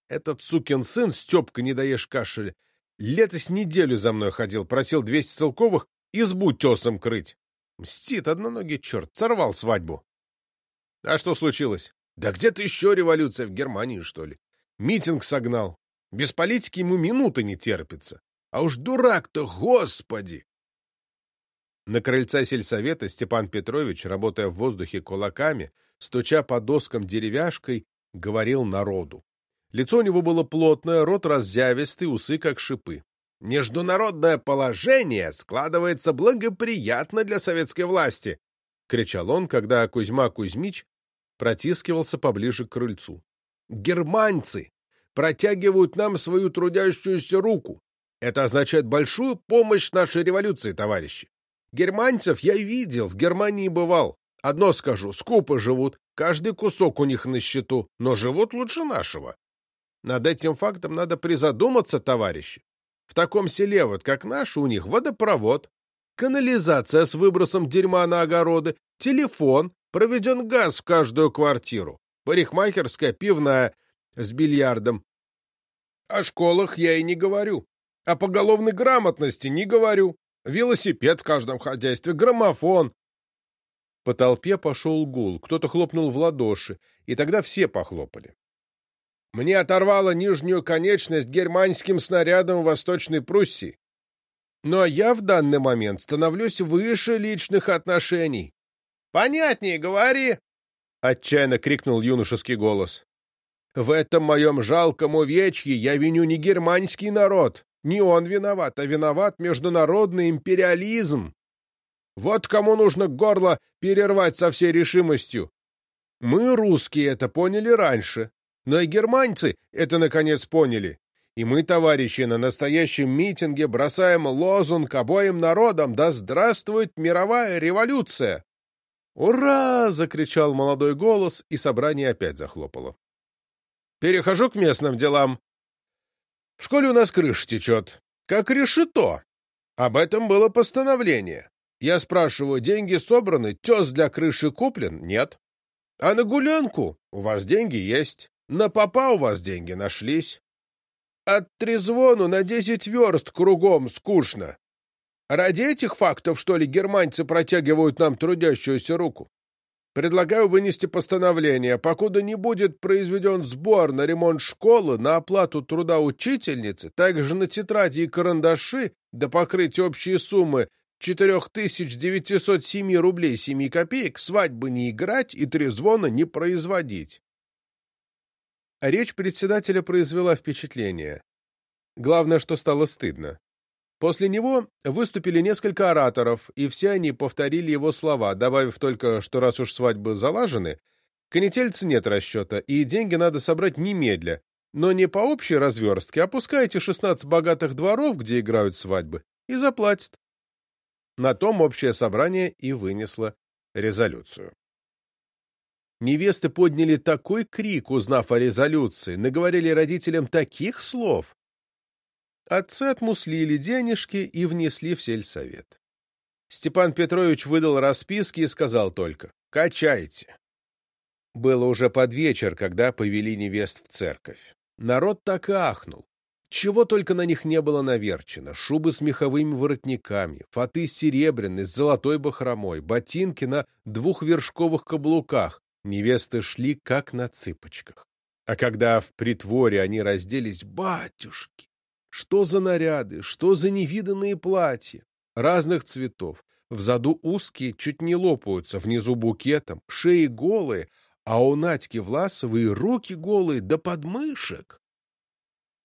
«Этот сукин сын, Степка, не даешь кашель, лето с неделю за мной ходил, просил двести целковых избу тесом крыть. Мстит одноногий черт, сорвал свадьбу». «А что случилось?» «Да где-то еще революция в Германии, что ли? Митинг согнал. Без политики ему минуты не терпится. А уж дурак-то, господи!» На крыльце сельсовета Степан Петрович, работая в воздухе кулаками, стуча по доскам деревяшкой, говорил народу. Лицо у него было плотное, рот раззявистый, усы как шипы. «Международное положение складывается благоприятно для советской власти!» — кричал он, когда Кузьма Кузьмич протискивался поближе к крыльцу. «Германцы протягивают нам свою трудящуюся руку. Это означает большую помощь нашей революции, товарищи. Германцев я видел, в Германии бывал. Одно скажу, скупо живут, каждый кусок у них на счету, но живут лучше нашего. Над этим фактом надо призадуматься, товарищи. В таком селе, вот как наш, у них водопровод, канализация с выбросом дерьма на огороды, телефон, проведен газ в каждую квартиру, парикмахерская, пивная с бильярдом. О школах я и не говорю, о поголовной грамотности не говорю. Велосипед в каждом хозяйстве, граммофон. По толпе пошел гул, кто-то хлопнул в ладоши, и тогда все похлопали. Мне оторвало нижнюю конечность германским снарядом в Восточной Пруссии. Но я в данный момент становлюсь выше личных отношений. «Понятнее говори!» — отчаянно крикнул юношеский голос. «В этом моем жалком увечье я виню не германский народ, не он виноват, а виноват международный империализм. Вот кому нужно горло перервать со всей решимостью. Мы, русские, это поняли раньше, но и германцы это, наконец, поняли. И мы, товарищи, на настоящем митинге бросаем лозунг обоим народам «Да здравствует мировая революция!» «Ура!» — закричал молодой голос, и собрание опять захлопало. «Перехожу к местным делам», в школе у нас крыша течет. Как решето. Об этом было постановление. Я спрашиваю, деньги собраны, тез для крыши куплен? Нет. А на гулянку у вас деньги есть. На попа у вас деньги нашлись. От трезвону на десять верст кругом скучно. Ради этих фактов, что ли, германцы протягивают нам трудящуюся руку? Предлагаю вынести постановление, покуда не будет произведен сбор на ремонт школы, на оплату труда учительницы, также на тетради и карандаши, до покрытия общей суммы 4907 рублей 7 копеек, свадьбы не играть и трезвона не производить. Речь председателя произвела впечатление. Главное, что стало стыдно. После него выступили несколько ораторов, и все они повторили его слова, добавив только, что раз уж свадьбы залажены, конетельцы нет расчета, и деньги надо собрать немедля, но не по общей разверстке, а пускайте 16 богатых дворов, где играют свадьбы, и заплатят. На том общее собрание и вынесло резолюцию. Невесты подняли такой крик, узнав о резолюции, наговорили родителям таких слов, Отцы отмуслили денежки и внесли в сельсовет. Степан Петрович выдал расписки и сказал только «Качайте». Было уже под вечер, когда повели невест в церковь. Народ так и ахнул. Чего только на них не было наверчено. Шубы с меховыми воротниками, фаты серебряные, с золотой бахромой, ботинки на двухвершковых каблуках. Невесты шли как на цыпочках. А когда в притворе они разделись, батюшки, что за наряды, что за невиданные платья, разных цветов. В заду узкие, чуть не лопаются, внизу букетом, шеи голые, а у Надьки Власовой руки голые до подмышек.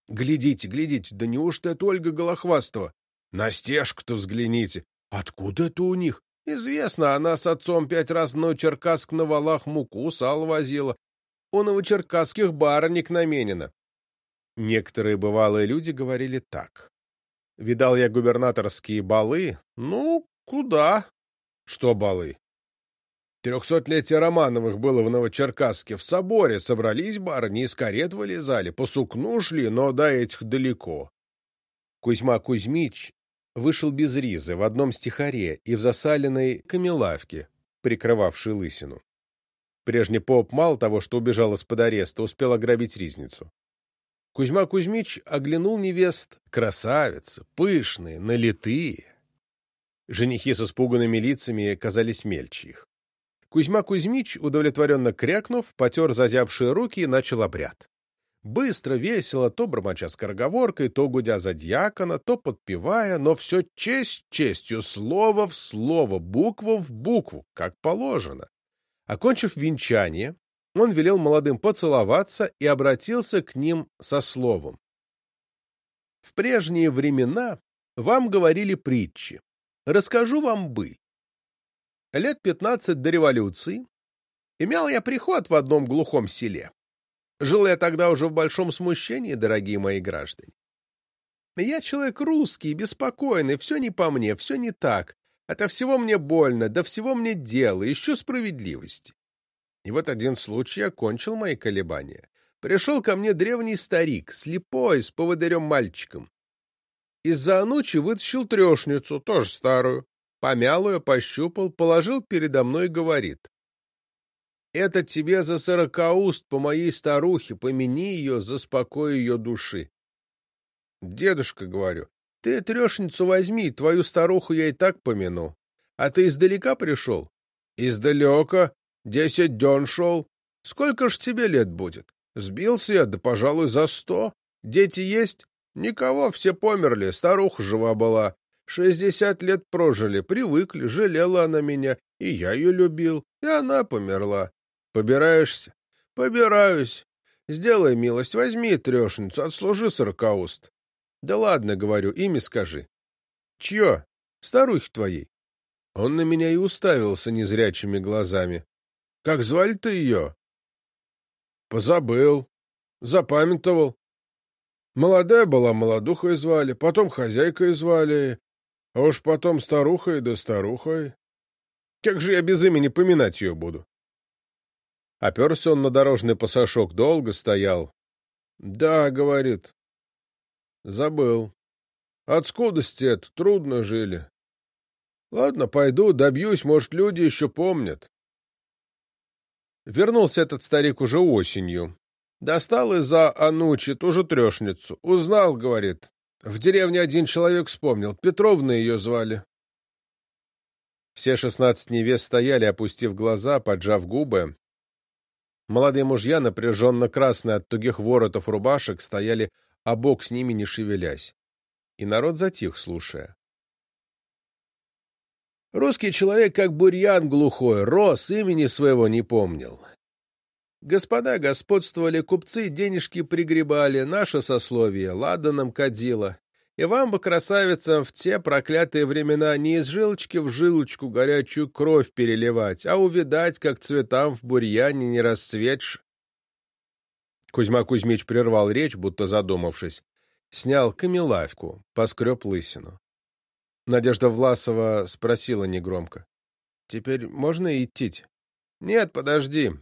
Глядите, глядите, да неужто это Ольга Голохвастова? На стежку-то взгляните. Откуда это у них? Известно, она с отцом пять раз на Черкасск на валах муку, сал возила. у новочеркасских барынек наменено. Некоторые бывалые люди говорили так. Видал я губернаторские балы. Ну, куда? Что балы? Трехсотлетие Романовых было в Новочеркасске. В соборе собрались барыни, из карет вылезали, по сукну шли, но до этих далеко. Кузьма Кузьмич вышел без ризы, в одном стихаре и в засаленной камелавке, прикрывавшей лысину. Прежний поп мало того, что убежал из-под ареста, успел ограбить ризницу. Кузьма Кузьмич оглянул невест. Красавицы, пышные, налитые. Женихи с испуганными лицами казались мельче их. Кузьма Кузьмич, удовлетворенно крякнув, потер зазябшие руки и начал обряд. Быстро, весело, то бормоча скороговоркой, то гудя за дьякона, то подпевая, но все честь честью, слово в слово, буква в букву, как положено. Окончив венчание, он велел молодым поцеловаться и обратился к ним со словом. «В прежние времена вам говорили притчи. Расскажу вам быль лет пятнадцать до революции, имел я приход в одном глухом селе. Жил я тогда уже в большом смущении, дорогие мои граждане. Я человек русский, беспокойный, все не по мне, все не так. Ото всего мне больно, до всего мне дело, ищу справедливости. И вот один случай окончил мои колебания. Пришел ко мне древний старик, слепой, с поводырем-мальчиком. Из-за анучи вытащил трешницу, тоже старую, помял ее, пощупал, положил передо мной и говорит. «Это тебе за сорокауст по моей старухе, помяни ее за спокой ее души». «Дедушка, — говорю, — ты трешницу возьми, твою старуху я и так помяну. А ты издалека пришел?» «Издалека. Десять дён шел. Сколько ж тебе лет будет? Сбился я, да, пожалуй, за сто. Дети есть? Никого, все померли, старуха жива была. Шестьдесят лет прожили, привыкли, жалела она меня, и я ее любил, и она померла. Побираешься? Побираюсь. Сделай милость, возьми трешницу, отслужи сорокауст. Да ладно, говорю, имя скажи. Чье? Старухи твоей. Он на меня и уставился незрячими глазами. Как звали ты ее? Позабыл. Запамятовал. Молодая была, молодухой звали, потом хозяйкой звали, а уж потом старухой да старухой. Как же я без имени поминать ее буду? Оперся он на дорожный пасашок, долго стоял. Да, говорит. Забыл. От скудости это трудно жили. Ладно, пойду, добьюсь, может, люди еще помнят. Вернулся этот старик уже осенью. Достал из-за Анучи ту же трешницу. Узнал, говорит, в деревне один человек вспомнил. Петровна ее звали. Все шестнадцать невест стояли, опустив глаза, поджав губы. Молодые мужья, напряженно красные от тугих воротов рубашек, стояли а бок с ними, не шевелясь. И народ затих, слушая. Русский человек, как бурьян глухой, рос, имени своего не помнил. Господа господствовали, купцы денежки пригребали, наше сословие ладаном кадило. И вам бы, красавицам, в те проклятые времена не из жилочки в жилочку горячую кровь переливать, а увидать, как цветам в бурьяне не расцветшь. Кузьма Кузьмич прервал речь, будто задумавшись. Снял камелавку, поскреб лысину. Надежда Власова спросила негромко. — Теперь можно идти? — Нет, подожди.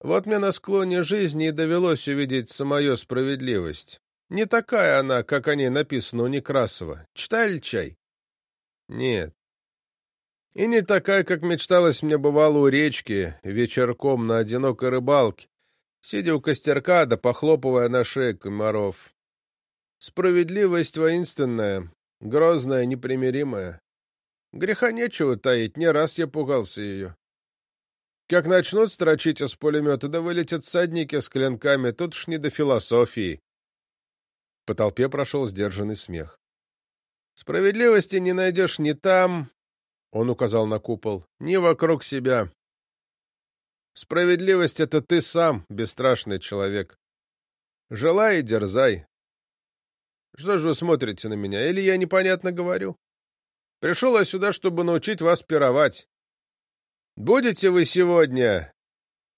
Вот мне на склоне жизни и довелось увидеть самую справедливость. Не такая она, как о ней написано у Некрасова. Читали чай? Нет. И не такая, как мечталось мне бывало у речки, вечерком на одинокой рыбалке, сидя у костерка да похлопывая на шее комаров. Справедливость воинственная, грозная, непримиримая. Греха нечего таить, не раз я пугался ее. Как начнут строчить из пулемета, да вылетят всадники с клинками, тут ж не до философии. По толпе прошел сдержанный смех. Справедливости не найдешь ни там, — он указал на купол, — ни вокруг себя. Справедливость — это ты сам, бесстрашный человек. Желай и дерзай. Что же вы смотрите на меня? Или я непонятно говорю? Пришел я сюда, чтобы научить вас пировать. Будете вы сегодня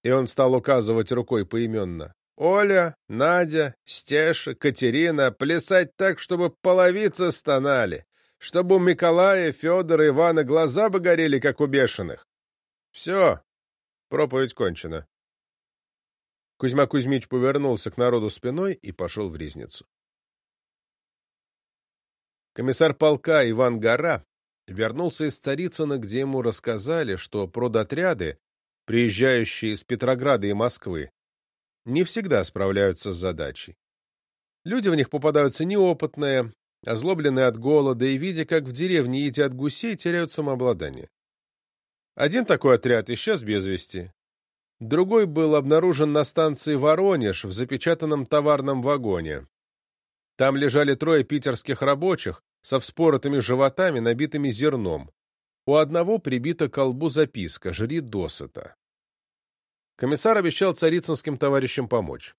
И он стал указывать рукой поименно. «Оля, Надя, Стеша, Катерина, плясать так, чтобы половицы стонали, чтобы у Николая, Федора, Ивана глаза бы горели, как у бешеных. Все, проповедь кончена». Кузьма Кузьмич повернулся к народу спиной и пошел в ризницу. Комиссар полка Иван Гора вернулся из Царицына, где ему рассказали, что продотряды, приезжающие из Петрограда и Москвы, не всегда справляются с задачей. Люди в них попадаются неопытные, озлобленные от голода и, видя, как в деревне едят гусей, теряют самообладание. Один такой отряд исчез без вести. Другой был обнаружен на станции Воронеж в запечатанном товарном вагоне. Там лежали трое питерских рабочих со вспоротыми животами, набитыми зерном. У одного прибита к колбу записка «Жри досыта». Комиссар обещал царицынским товарищам помочь.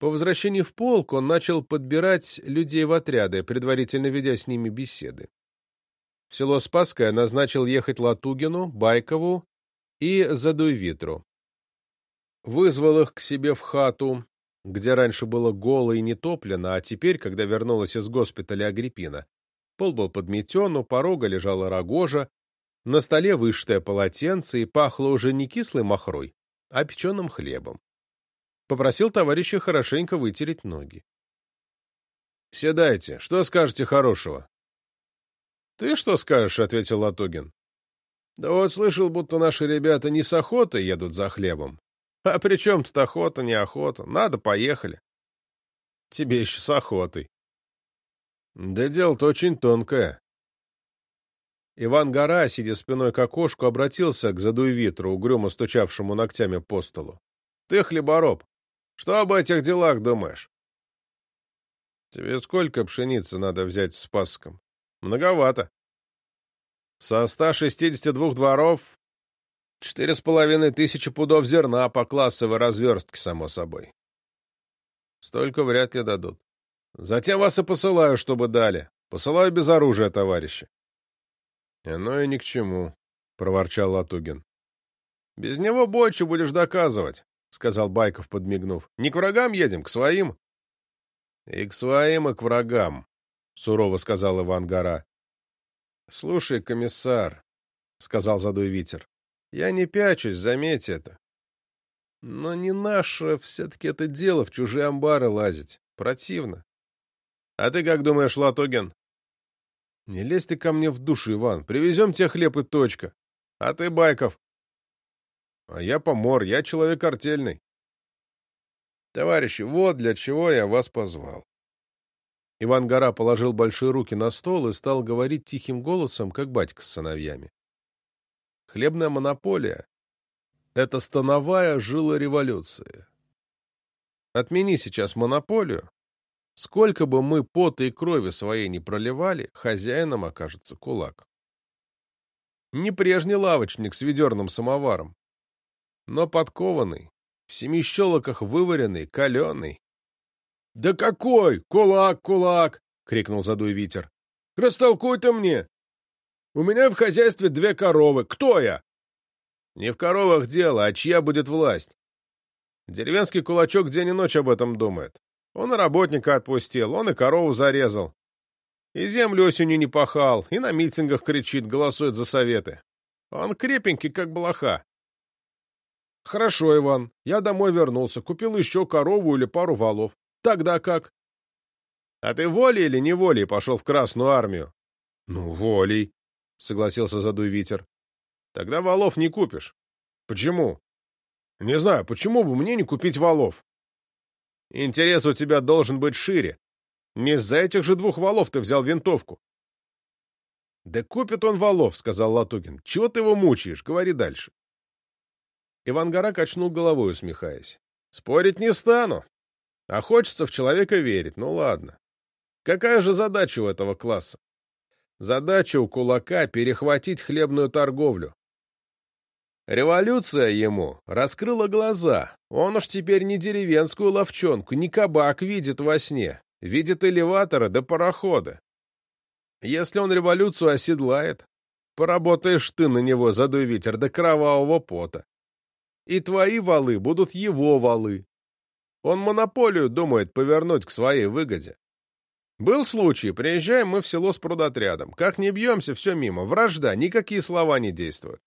По возвращении в полк он начал подбирать людей в отряды, предварительно ведя с ними беседы. В село Спасское назначил ехать Латугину, Байкову и Задуйвитру. Вызвал их к себе в хату, где раньше было голо и нетоплено, а теперь, когда вернулась из госпиталя Агриппина, пол был подметен, у порога лежала рогожа, на столе вышитое полотенце и пахло уже не кислой махрой, а печеным хлебом. Попросил товарища хорошенько вытереть ноги. — Все. Что скажете хорошего? — Ты что скажешь? — ответил Латугин. — Да вот слышал, будто наши ребята не с охотой едут за хлебом, а при чем тут охота, не охота? Надо, поехали. Тебе еще с охотой. Да дело-то очень тонкое. Иван Гора, сидя спиной к окошку, обратился к задуйвитру, угрюмо стучавшему ногтями по столу. — Ты, хлебороб, что об этих делах думаешь? — Тебе сколько пшеницы надо взять в Спасском? — Многовато. — Со 162 дворов Четыре с половиной тысячи пудов зерна по классовой разверстке, само собой. Столько вряд ли дадут. Затем вас и посылаю, чтобы дали. Посылаю без оружия, товарищи. — Оно и ни к чему, — проворчал Латугин. — Без него больше будешь доказывать, — сказал Байков, подмигнув. — Не к врагам едем, к своим. — И к своим, и к врагам, — сурово сказал Иван Гора. — Слушай, комиссар, — сказал задуй ветер, я не пячусь, заметь это. Но не наше все-таки это дело в чужие амбары лазить. Противно. А ты как думаешь, Латогин? Не лезь ты ко мне в душу, Иван. Привезем тебе хлеб и точка. А ты, Байков? А я помор, я человек артельный. Товарищи, вот для чего я вас позвал. Иван Гора положил большие руки на стол и стал говорить тихим голосом, как батька с сыновьями. Хлебная монополия — это становая жила революции. Отмени сейчас монополию. Сколько бы мы пота и крови своей не проливали, хозяином окажется кулак. Не прежний лавочник с ведерным самоваром, но подкованный, в семи щелоках вываренный, каленый. — Да какой? Кулак, кулак! — крикнул задуй ветер. — Растолкуй ты мне! У меня в хозяйстве две коровы. Кто я? Не в коровах дело, а чья будет власть? Деревенский кулачок день и ночь об этом думает. Он и работника отпустил, он и корову зарезал. И землю осенью не пахал, и на митингах кричит, голосует за советы. Он крепенький, как блоха. Хорошо, Иван, я домой вернулся, купил еще корову или пару валов. Тогда как? А ты волей или неволей пошел в Красную армию? Ну, волей. — согласился задуй ветер. — Тогда валов не купишь. — Почему? — Не знаю, почему бы мне не купить валов? — Интерес у тебя должен быть шире. Не из-за этих же двух валов ты взял винтовку. — Да купит он валов, — сказал Латугин. — Чего ты его мучаешь? Говори дальше. Иван Гора качнул головой, усмехаясь. — Спорить не стану. А хочется в человека верить. Ну ладно. Какая же задача у этого класса? Задача у кулака — перехватить хлебную торговлю. Революция ему раскрыла глаза. Он уж теперь не деревенскую ловчонку, не кабак видит во сне. Видит элеваторы да пароходы. Если он революцию оседлает, поработаешь ты на него, задуй ветер, до кровавого пота. И твои валы будут его валы. Он монополию думает повернуть к своей выгоде. Был случай, приезжаем мы в село с прудотрядом. Как не бьемся, все мимо. Вражда, никакие слова не действуют.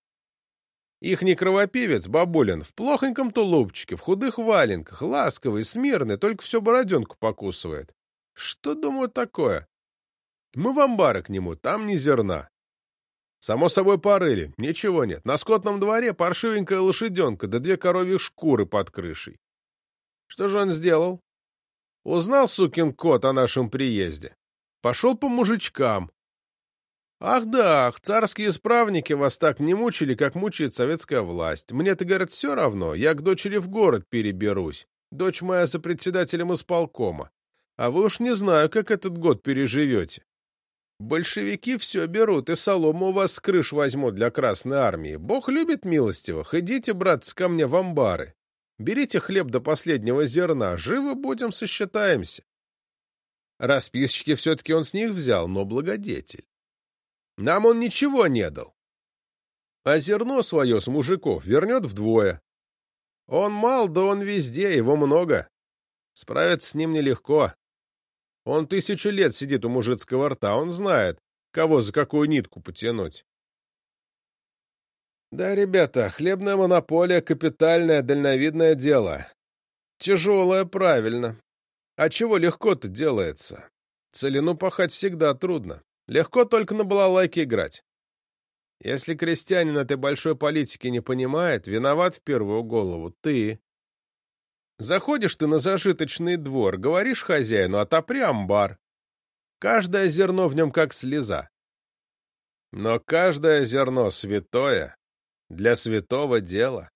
Ихний кровопивец, бабулин, в плохоньком тулупчике, в худых валенках, ласковый, смирный, только все бороденку покусывает. Что, думаю, такое? Мы в амбары к нему, там ни зерна. Само собой порыли, ничего нет. На скотном дворе паршивенькая лошаденка, да две коровьих шкуры под крышей. Что же он сделал? Узнал, сукин кот, о нашем приезде. Пошел по мужичкам. Ах да, царские исправники вас так не мучили, как мучает советская власть. Мне-то, говорят, все равно, я к дочери в город переберусь. Дочь моя за председателем исполкома. А вы уж не знаю, как этот год переживете. Большевики все берут, и солому у вас с крыш возьмут для Красной Армии. Бог любит милостивых. Идите, братцы, ко мне в амбары. Берите хлеб до последнего зерна, живо будем, сосчитаемся. Расписочки все-таки он с них взял, но благодетель. Нам он ничего не дал. А зерно свое с мужиков вернет вдвое. Он мал, да он везде, его много. Справиться с ним нелегко. Он тысячу лет сидит у мужицкого рта, он знает, кого за какую нитку потянуть. Да, ребята, хлебная монополия — капитальное, дальновидное дело. Тяжелое, правильно. А чего легко-то делается? Целину пахать всегда трудно. Легко только на балалайке играть. Если крестьянин этой большой политики не понимает, виноват в первую голову ты. Заходишь ты на зажиточный двор, говоришь хозяину, отопри амбар. Каждое зерно в нем как слеза. Но каждое зерно святое, для святого дела.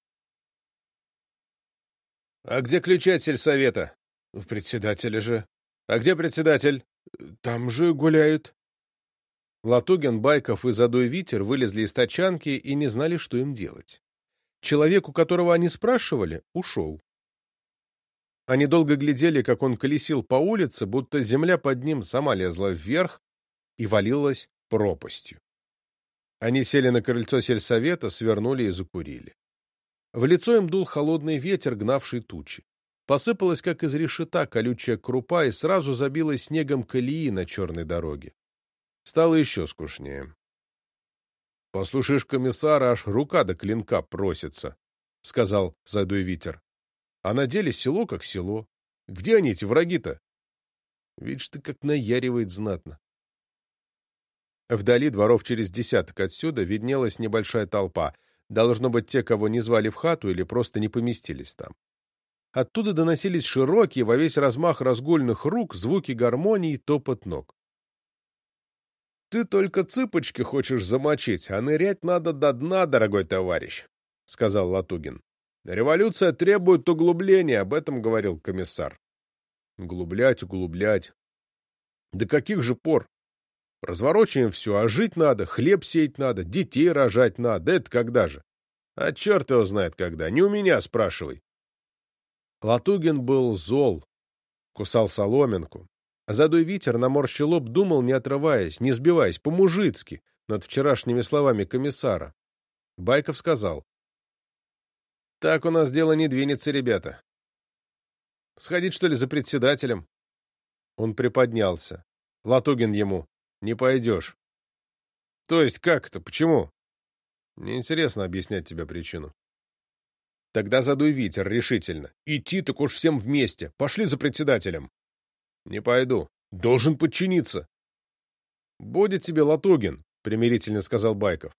— А где ключатель совета? — В председателе же. — А где председатель? — Там же гуляют. Латугин, Байков и Задой Витер вылезли из тачанки и не знали, что им делать. Человек, у которого они спрашивали, ушел. Они долго глядели, как он колесил по улице, будто земля под ним сама лезла вверх и валилась пропастью. Они сели на крыльцо сельсовета, свернули и закурили. В лицо им дул холодный ветер, гнавший тучи. Посыпалась, как из решета, колючая крупа и сразу забилась снегом колеи на черной дороге. Стало еще скучнее. — Послушаешь комиссара, аж рука до клинка просится, — сказал задуй ветер. — А на деле село как село. Где они, эти враги-то? Видишь ты, как наяривает знатно. Вдали, дворов через десяток отсюда, виднелась небольшая толпа. Должно быть, те, кого не звали в хату или просто не поместились там. Оттуда доносились широкие, во весь размах разгульных рук, звуки гармонии и топот ног. «Ты только цыпочки хочешь замочить, а нырять надо до дна, дорогой товарищ», — сказал Латугин. «Революция требует углубления», — об этом говорил комиссар. «Углублять, углублять. До каких же пор? Разворочаем все, а жить надо, хлеб сеять надо, детей рожать надо. Это когда же? А черт его знает когда. Не у меня спрашивай. Латугин был зол, кусал соломинку. Задуй ветер, наморщил лоб, думал, не отрываясь, не сбиваясь, по-мужицки, над вчерашними словами комиссара. Байков сказал. «Так у нас дело не двинется, ребята. Сходить, что ли, за председателем?» Он приподнялся. Латугин ему. Не пойдешь. То есть как это? Почему? Неинтересно объяснять тебе причину. Тогда задуй ветер решительно. Идти так уж всем вместе. Пошли за председателем. Не пойду. Должен подчиниться. Будет тебе Латугин, примирительно сказал Байков.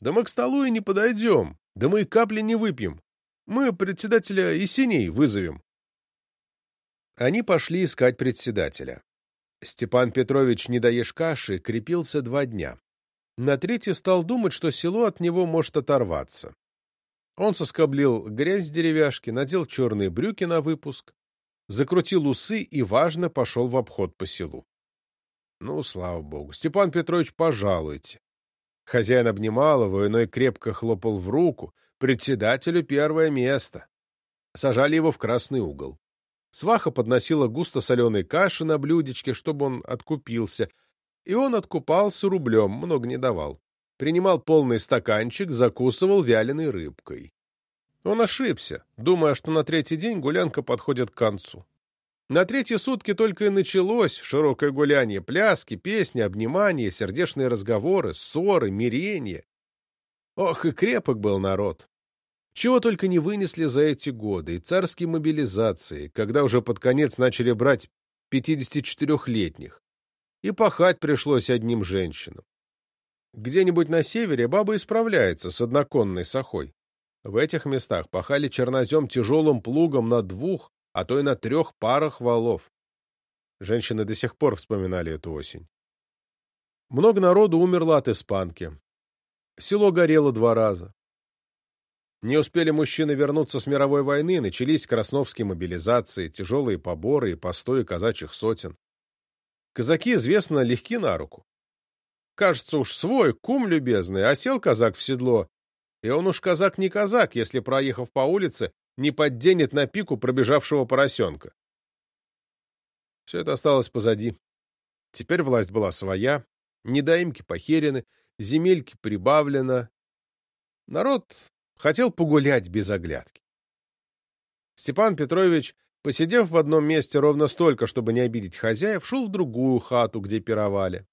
Да мы к столу и не подойдем. Да мы и капли не выпьем. Мы председателя и синей вызовем. Они пошли искать председателя. Степан Петрович, не доешь каши, крепился два дня. На третий стал думать, что село от него может оторваться. Он соскоблил грязь с деревяшки, надел черные брюки на выпуск, закрутил усы и, важно, пошел в обход по селу. Ну, слава богу. Степан Петрович, пожалуйте. Хозяин обнимал его, иной крепко хлопал в руку. Председателю первое место. Сажали его в красный угол. Сваха подносила густо соленой каши на блюдечке, чтобы он откупился, и он откупался рублем, много не давал. Принимал полный стаканчик, закусывал вяленой рыбкой. Он ошибся, думая, что на третий день гулянка подходит к концу. На третьи сутки только и началось широкое гуляние, пляски, песни, обнимания, сердечные разговоры, ссоры, мирение. Ох, и крепок был народ. Чего только не вынесли за эти годы, и царские мобилизации, когда уже под конец начали брать 54-летних. И пахать пришлось одним женщинам. Где-нибудь на севере баба исправляется с одноконной сахой. В этих местах пахали чернозем тяжелым плугом на двух, а то и на трех парах валов. Женщины до сих пор вспоминали эту осень. Много народу умерло от испанки. Село горело два раза. Не успели мужчины вернуться с мировой войны, начались красновские мобилизации, тяжелые поборы и постои казачьих сотен. Казаки, известно, легки на руку. Кажется уж свой, кум любезный, а сел казак в седло, и он уж казак не казак, если, проехав по улице, не подденет на пику пробежавшего поросенка. Все это осталось позади. Теперь власть была своя, недоимки похерены, земельки прибавлено. Народ хотел погулять без оглядки. Степан Петрович, посидев в одном месте ровно столько, чтобы не обидеть хозяев, шел в другую хату, где пировали.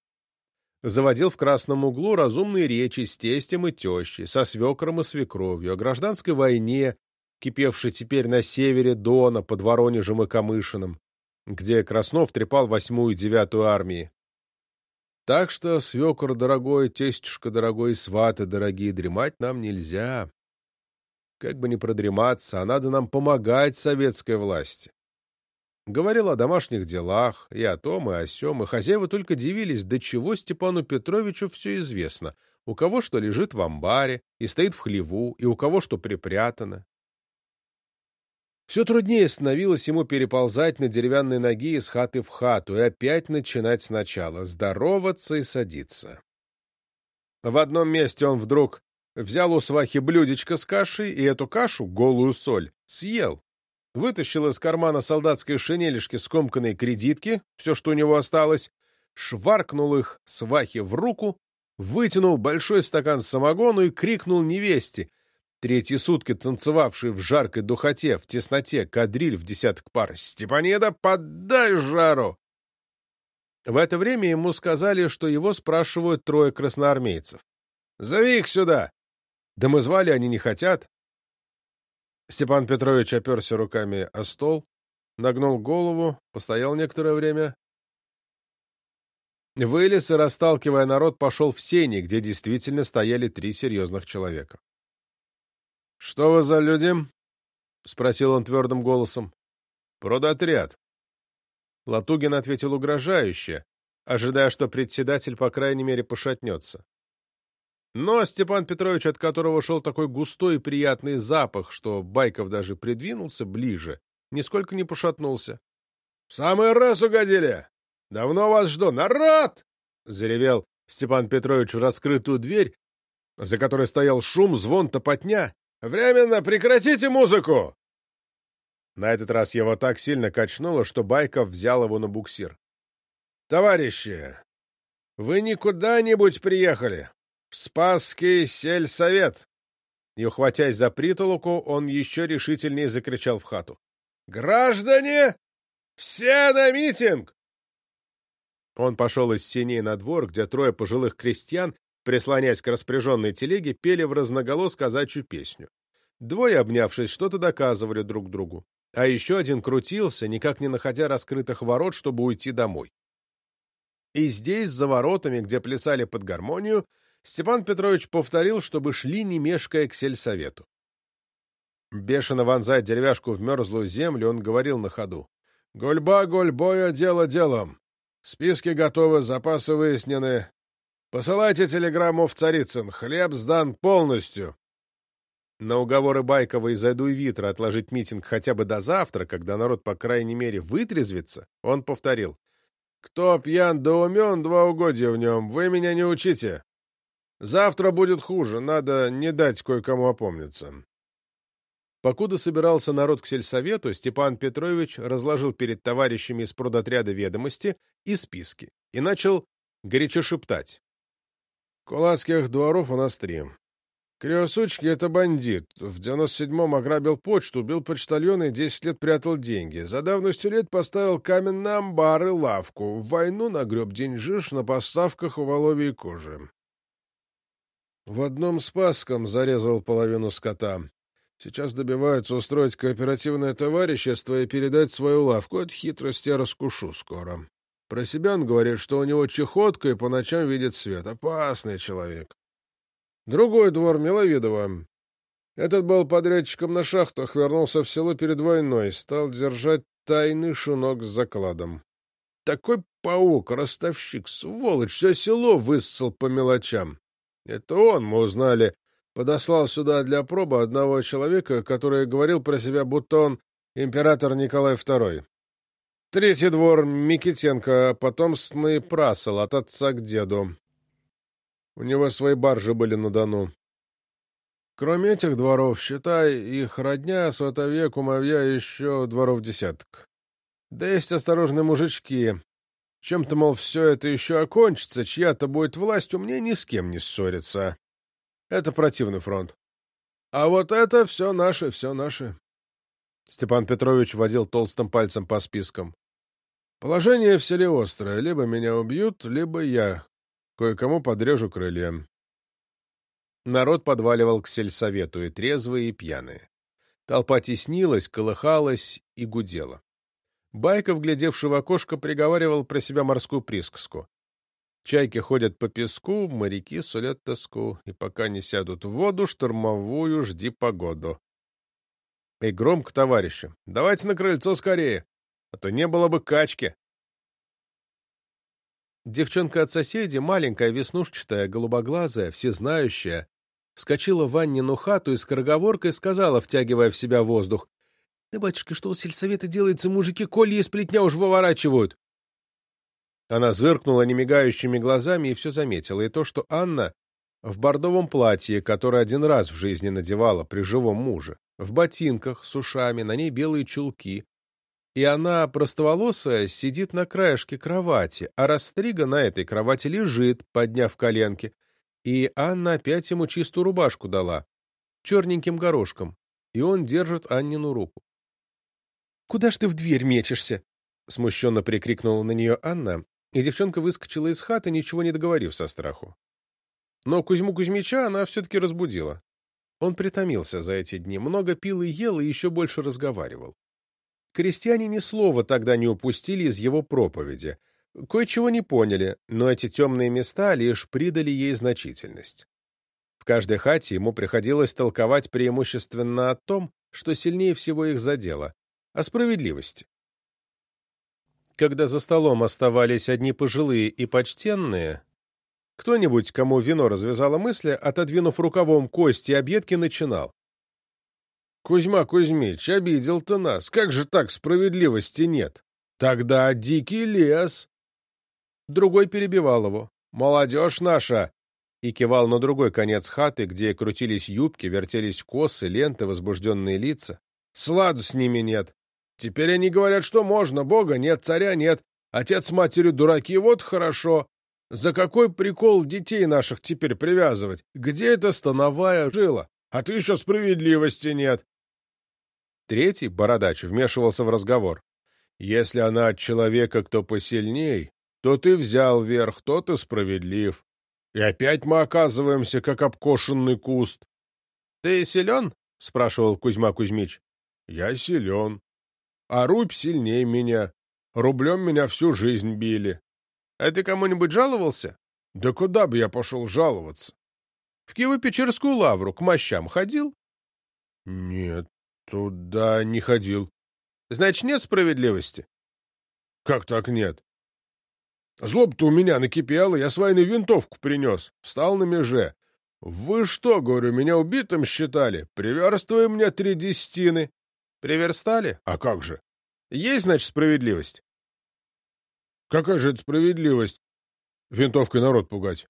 Заводил в красном углу разумные речи с тестем и тещей, со свекром и свекровью, о гражданской войне, кипевшей теперь на севере Дона, под Воронежем и Камышином, где Краснов трепал восьмую и девятую армии, так что, свекор дорогой, тестюшка дорогой, сваты дорогие, дремать нам нельзя. Как бы ни продрематься, а надо нам помогать советской власти. Говорил о домашних делах, и о том, и о сём, и хозяева только дивились, до чего Степану Петровичу все известно, у кого что лежит в амбаре и стоит в хлеву, и у кого что припрятано. Все труднее становилось ему переползать на деревянной ноге из хаты в хату и опять начинать сначала, здороваться и садиться. В одном месте он вдруг взял у свахи блюдечко с кашей и эту кашу, голую соль, съел. Вытащил из кармана солдатской шинелишки скомканные кредитки, все, что у него осталось, шваркнул их свахе в руку, вытянул большой стакан самогону и крикнул невесте — Третьи сутки танцевавший в жаркой духоте, в тесноте, кадриль в десяток пар. «Степанеда, поддай жару!» В это время ему сказали, что его спрашивают трое красноармейцев. «Зови их сюда!» «Да мы звали, они не хотят». Степан Петрович оперся руками о стол, нагнул голову, постоял некоторое время. Вылез и, расталкивая народ, пошел в сени, где действительно стояли три серьезных человека. «Что вы за люди?» — спросил он твердым голосом. «Продотряд». Латугин ответил угрожающе, ожидая, что председатель, по крайней мере, пошатнется. Но Степан Петрович, от которого шел такой густой и приятный запах, что Байков даже придвинулся ближе, нисколько не пошатнулся. — В самый раз угодили! Давно вас жду! Народ! — заревел Степан Петрович в раскрытую дверь, за которой стоял шум, звон, топотня. «Временно прекратите музыку!» На этот раз его так сильно качнуло, что Байков взял его на буксир. «Товарищи, вы не куда-нибудь приехали. Спасский сельсовет!» И, ухватясь за притолоку, он еще решительнее закричал в хату. «Граждане! Все на митинг!» Он пошел из синей на двор, где трое пожилых крестьян прислонясь к распряженной телеге, пели в разноголос казачью песню. Двое, обнявшись, что-то доказывали друг другу, а еще один крутился, никак не находя раскрытых ворот, чтобы уйти домой. И здесь, за воротами, где плясали под гармонию, Степан Петрович повторил, чтобы шли, не мешкая, к сельсовету. Бешено вонзая деревяшку в мерзлую землю, он говорил на ходу. «Гульба гульбоя, дело делом. Списки готовы, запасы выяснены, Посылайте телеграмму в Царицын. Хлеб сдан полностью. На уговоры Байкова и Зайдуй-Витра отложить митинг хотя бы до завтра, когда народ, по крайней мере, вытрезвится, он повторил. «Кто пьян да умен, два угодья в нем, вы меня не учите. Завтра будет хуже, надо не дать кое-кому опомниться». Покуда собирался народ к сельсовету, Степан Петрович разложил перед товарищами из продотряда ведомости и списки и начал горячо шептать. Кулацких дворов у нас три. Криосучки — это бандит. В 97-м ограбил почту, убил почтальона и 10 лет прятал деньги. За давностью лет поставил камень на амбар и лавку. В войну нагреб деньжиш на поставках у воловьей кожи. В одном Спасском зарезал половину скота. Сейчас добиваются устроить кооперативное товарищество и передать свою лавку. От хитрости я раскушу скоро. Про себя он говорит, что у него чехотка и по ночам видит свет. Опасный человек. Другой двор Миловидова. Этот был подрядчиком на шахтах, вернулся в село перед войной, стал держать тайный шунок с закладом. Такой паук, ростовщик, сволочь, все село выссал по мелочам. Это он, мы узнали, подослал сюда для пробы одного человека, который говорил про себя, будто он император Николай II. Третий двор Микитенко, потомственный прасол от отца к деду. У него свои баржи были на Дону. Кроме этих дворов, считай, их родня, сватовья, кумовья, еще дворов десяток. Да есть осторожные мужички. Чем-то, мол, все это еще окончится, чья-то будет власть, у меня ни с кем не ссориться. Это противный фронт. А вот это все наше, все наше. Степан Петрович водил толстым пальцем по спискам. Положение в селе острое. Либо меня убьют, либо я кое-кому подрежу крылья. Народ подваливал к сельсовету, и трезвые, и пьяные. Толпа теснилась, колыхалась и гудела. Байков, глядевший в окошко, приговаривал про себя морскую присказку. Чайки ходят по песку, моряки сулят тоску, и пока не сядут в воду, штормовую жди погоду. И громко, товарищи, давайте на крыльцо скорее, а то не было бы качки. Девчонка от соседей, маленькая, веснушчатая, голубоглазая, всезнающая, вскочила в Ваннину хату и скороговоркой сказала, втягивая в себя воздух, «Да, батюшка, что у сельсовета делается, мужики колья из плетня уж выворачивают!» Она зыркнула немигающими глазами и все заметила, и то, что Анна в бордовом платье, которое один раз в жизни надевала при живом муже, в ботинках с ушами, на ней белые чулки, и она, простоволосая, сидит на краешке кровати, а Растрига на этой кровати лежит, подняв коленки, и Анна опять ему чистую рубашку дала, черненьким горошком, и он держит Аннину руку. — Куда ж ты в дверь мечешься? — смущенно прикрикнула на нее Анна, и девчонка выскочила из хаты, ничего не договорив со страху. Но Кузьму Кузьмича она все-таки разбудила. Он притомился за эти дни, много пил и ел, и еще больше разговаривал. Крестьяне ни слова тогда не упустили из его проповеди. Кое-чего не поняли, но эти темные места лишь придали ей значительность. В каждой хате ему приходилось толковать преимущественно о том, что сильнее всего их задело, о справедливости. Когда за столом оставались одни пожилые и почтенные, кто-нибудь, кому вино развязало мысли, отодвинув рукавом кости и объедки, начинал. Кузьма Кузьмич, обидел ты нас. Как же так справедливости нет? Тогда дикий лес. Другой перебивал его. Молодежь наша! И кивал на другой конец хаты, где крутились юбки, вертелись косы, ленты, возбужденные лица. Сладу с ними нет. Теперь они говорят, что можно, бога нет, царя нет. Отец с матерью дураки, вот хорошо. За какой прикол детей наших теперь привязывать? Где эта становая жила? А ты еще справедливости нет. Третий, бородач, вмешивался в разговор. «Если она от человека, кто посильней, то ты взял верх, то ты справедлив. И опять мы оказываемся, как обкошенный куст». «Ты силен?» — спрашивал Кузьма Кузьмич. «Я силен. А рубь сильнее меня. Рублем меня всю жизнь били». «А ты кому-нибудь жаловался?» «Да куда бы я пошел жаловаться?» «В Киево-Печерскую лавру к мощам ходил?» «Нет, Туда не ходил. Значит, нет справедливости? Как так нет? Злоба-то у меня накипела, я с войны винтовку принес. Встал на меже. Вы что, говорю, меня убитым считали? Приверствуй мне три десятины. Приверстали? А как же? Есть, значит, справедливость? Какая же это справедливость? Винтовкой народ пугать.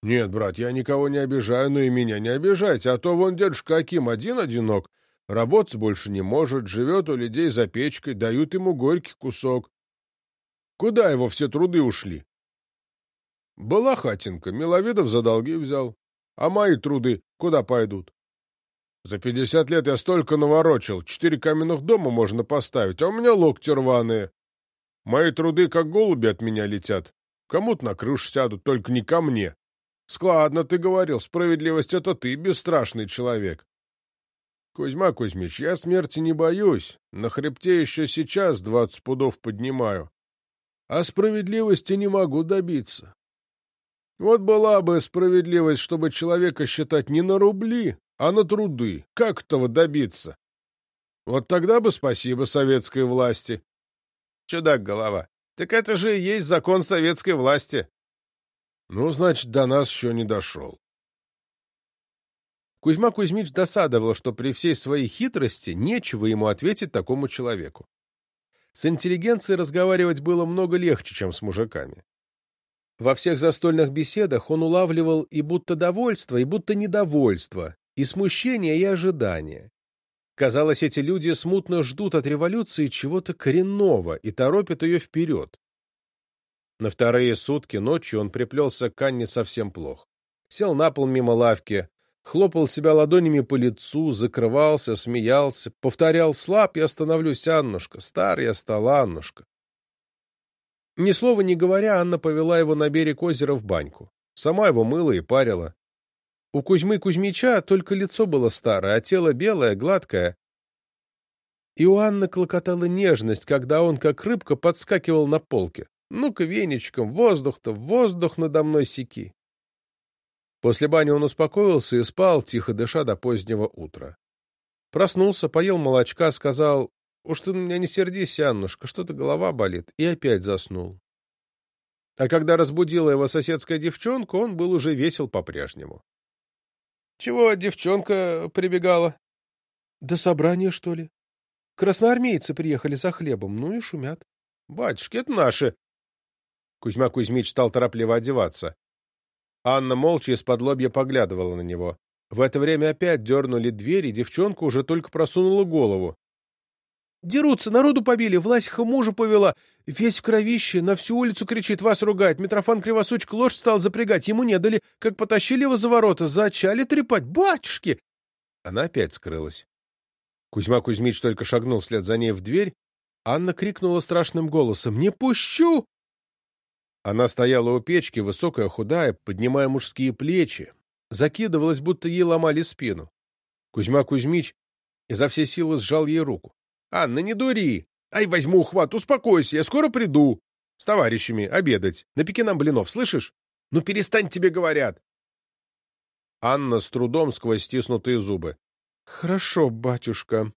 Нет, брат, я никого не обижаю, но и меня не обижайте, а то вон дедушка Аким один одинок, Работать больше не может, живет у людей за печкой, дают ему горький кусок. Куда его все труды ушли? Была хатинка, Миловидов за долги взял. А мои труды куда пойдут? За пятьдесят лет я столько наворочил, четыре каменных дома можно поставить, а у меня локти рваные. Мои труды, как голуби, от меня летят. Кому-то на крышу сядут, только не ко мне. Складно ты говорил, справедливость — это ты, бесстрашный человек. Кузьма Кузьмич, я смерти не боюсь, на хребте еще сейчас двадцать пудов поднимаю. А справедливости не могу добиться. Вот была бы справедливость, чтобы человека считать не на рубли, а на труды. Как этого добиться? Вот тогда бы спасибо советской власти. Чудак голова. Так это же и есть закон советской власти. Ну, значит, до нас еще не дошел. Кузьма Кузьмич досадовал, что при всей своей хитрости нечего ему ответить такому человеку. С интеллигенцией разговаривать было много легче, чем с мужиками. Во всех застольных беседах он улавливал и будто довольство, и будто недовольство, и смущение, и ожидание. Казалось, эти люди смутно ждут от революции чего-то коренного и торопят ее вперед. На вторые сутки ночью он приплелся к Анне совсем плохо. Сел на пол мимо лавки, хлопал себя ладонями по лицу, закрывался, смеялся, повторял «Слаб я становлюсь, Аннушка, стар я стала, Аннушка». Ни слова не говоря, Анна повела его на берег озера в баньку. Сама его мыла и парила. У Кузьмы Кузьмича только лицо было старое, а тело белое, гладкое. И у Анны клокотала нежность, когда он, как рыбка, подскакивал на полке. Ну-ка, веничком, воздух-то, воздух надо мной секи. После бани он успокоился и спал, тихо дыша до позднего утра. Проснулся, поел молочка, сказал, «Уж ты на меня не сердись, Аннушка, что-то голова болит», и опять заснул. А когда разбудила его соседская девчонка, он был уже весел по-прежнему. — Чего девчонка прибегала? — До собрания, что ли? Красноармейцы приехали за хлебом, ну и шумят. — Батюшки, это наши. Кузьма Кузьмич стал торопливо одеваться. Анна молча из-под лобья поглядывала на него. В это время опять дернули дверь, и девчонка уже только просунула голову. Дерутся, народу побили, Власиха мужа повела. Весь в кровище, на всю улицу кричит, вас ругает. Митрофан Кривосучка лошадь стал запрягать, ему не дали, как потащили его за ворота, зачали трепать. Батюшки! Она опять скрылась. Кузьма Кузьмич только шагнул вслед за ней в дверь. Анна крикнула страшным голосом «Не пущу!» Она стояла у печки, высокая, худая, поднимая мужские плечи, закидывалась, будто ей ломали спину. Кузьма Кузьмич изо всей силы сжал ей руку. Анна, не дури. Ай, возьму ухват, успокойся, я скоро приду. С товарищами обедать. Напеки нам блинов, слышишь? Ну перестань, тебе говорят. Анна с трудом сквозь стиснутые зубы. Хорошо, батюшка.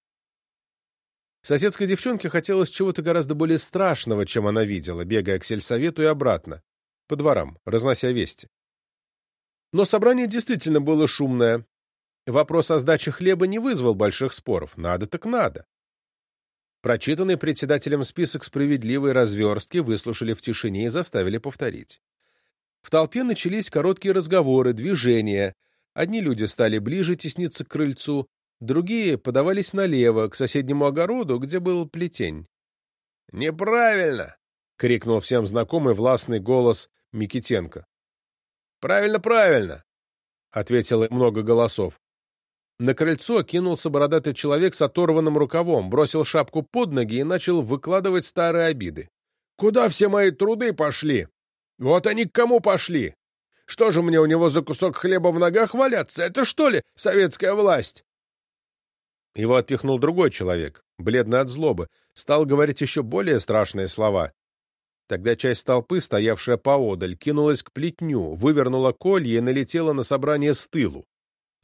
Соседской девчонке хотелось чего-то гораздо более страшного, чем она видела, бегая к сельсовету и обратно, по дворам, разнося вести. Но собрание действительно было шумное. Вопрос о сдаче хлеба не вызвал больших споров. Надо так надо. Прочитанный председателем список справедливой разверстки выслушали в тишине и заставили повторить. В толпе начались короткие разговоры, движения. Одни люди стали ближе тесниться к крыльцу, другие подавались налево, к соседнему огороду, где был плетень. «Неправильно!» — крикнул всем знакомый властный голос Микитенко. «Правильно, правильно!» — ответило много голосов. На крыльцо кинулся бородатый человек с оторванным рукавом, бросил шапку под ноги и начал выкладывать старые обиды. «Куда все мои труды пошли? Вот они к кому пошли? Что же мне у него за кусок хлеба в ногах валяться? Это что ли советская власть?» Его отпихнул другой человек, бледный от злобы, стал говорить еще более страшные слова. Тогда часть толпы, стоявшая поодаль, кинулась к плетню, вывернула колье и налетела на собрание с тылу.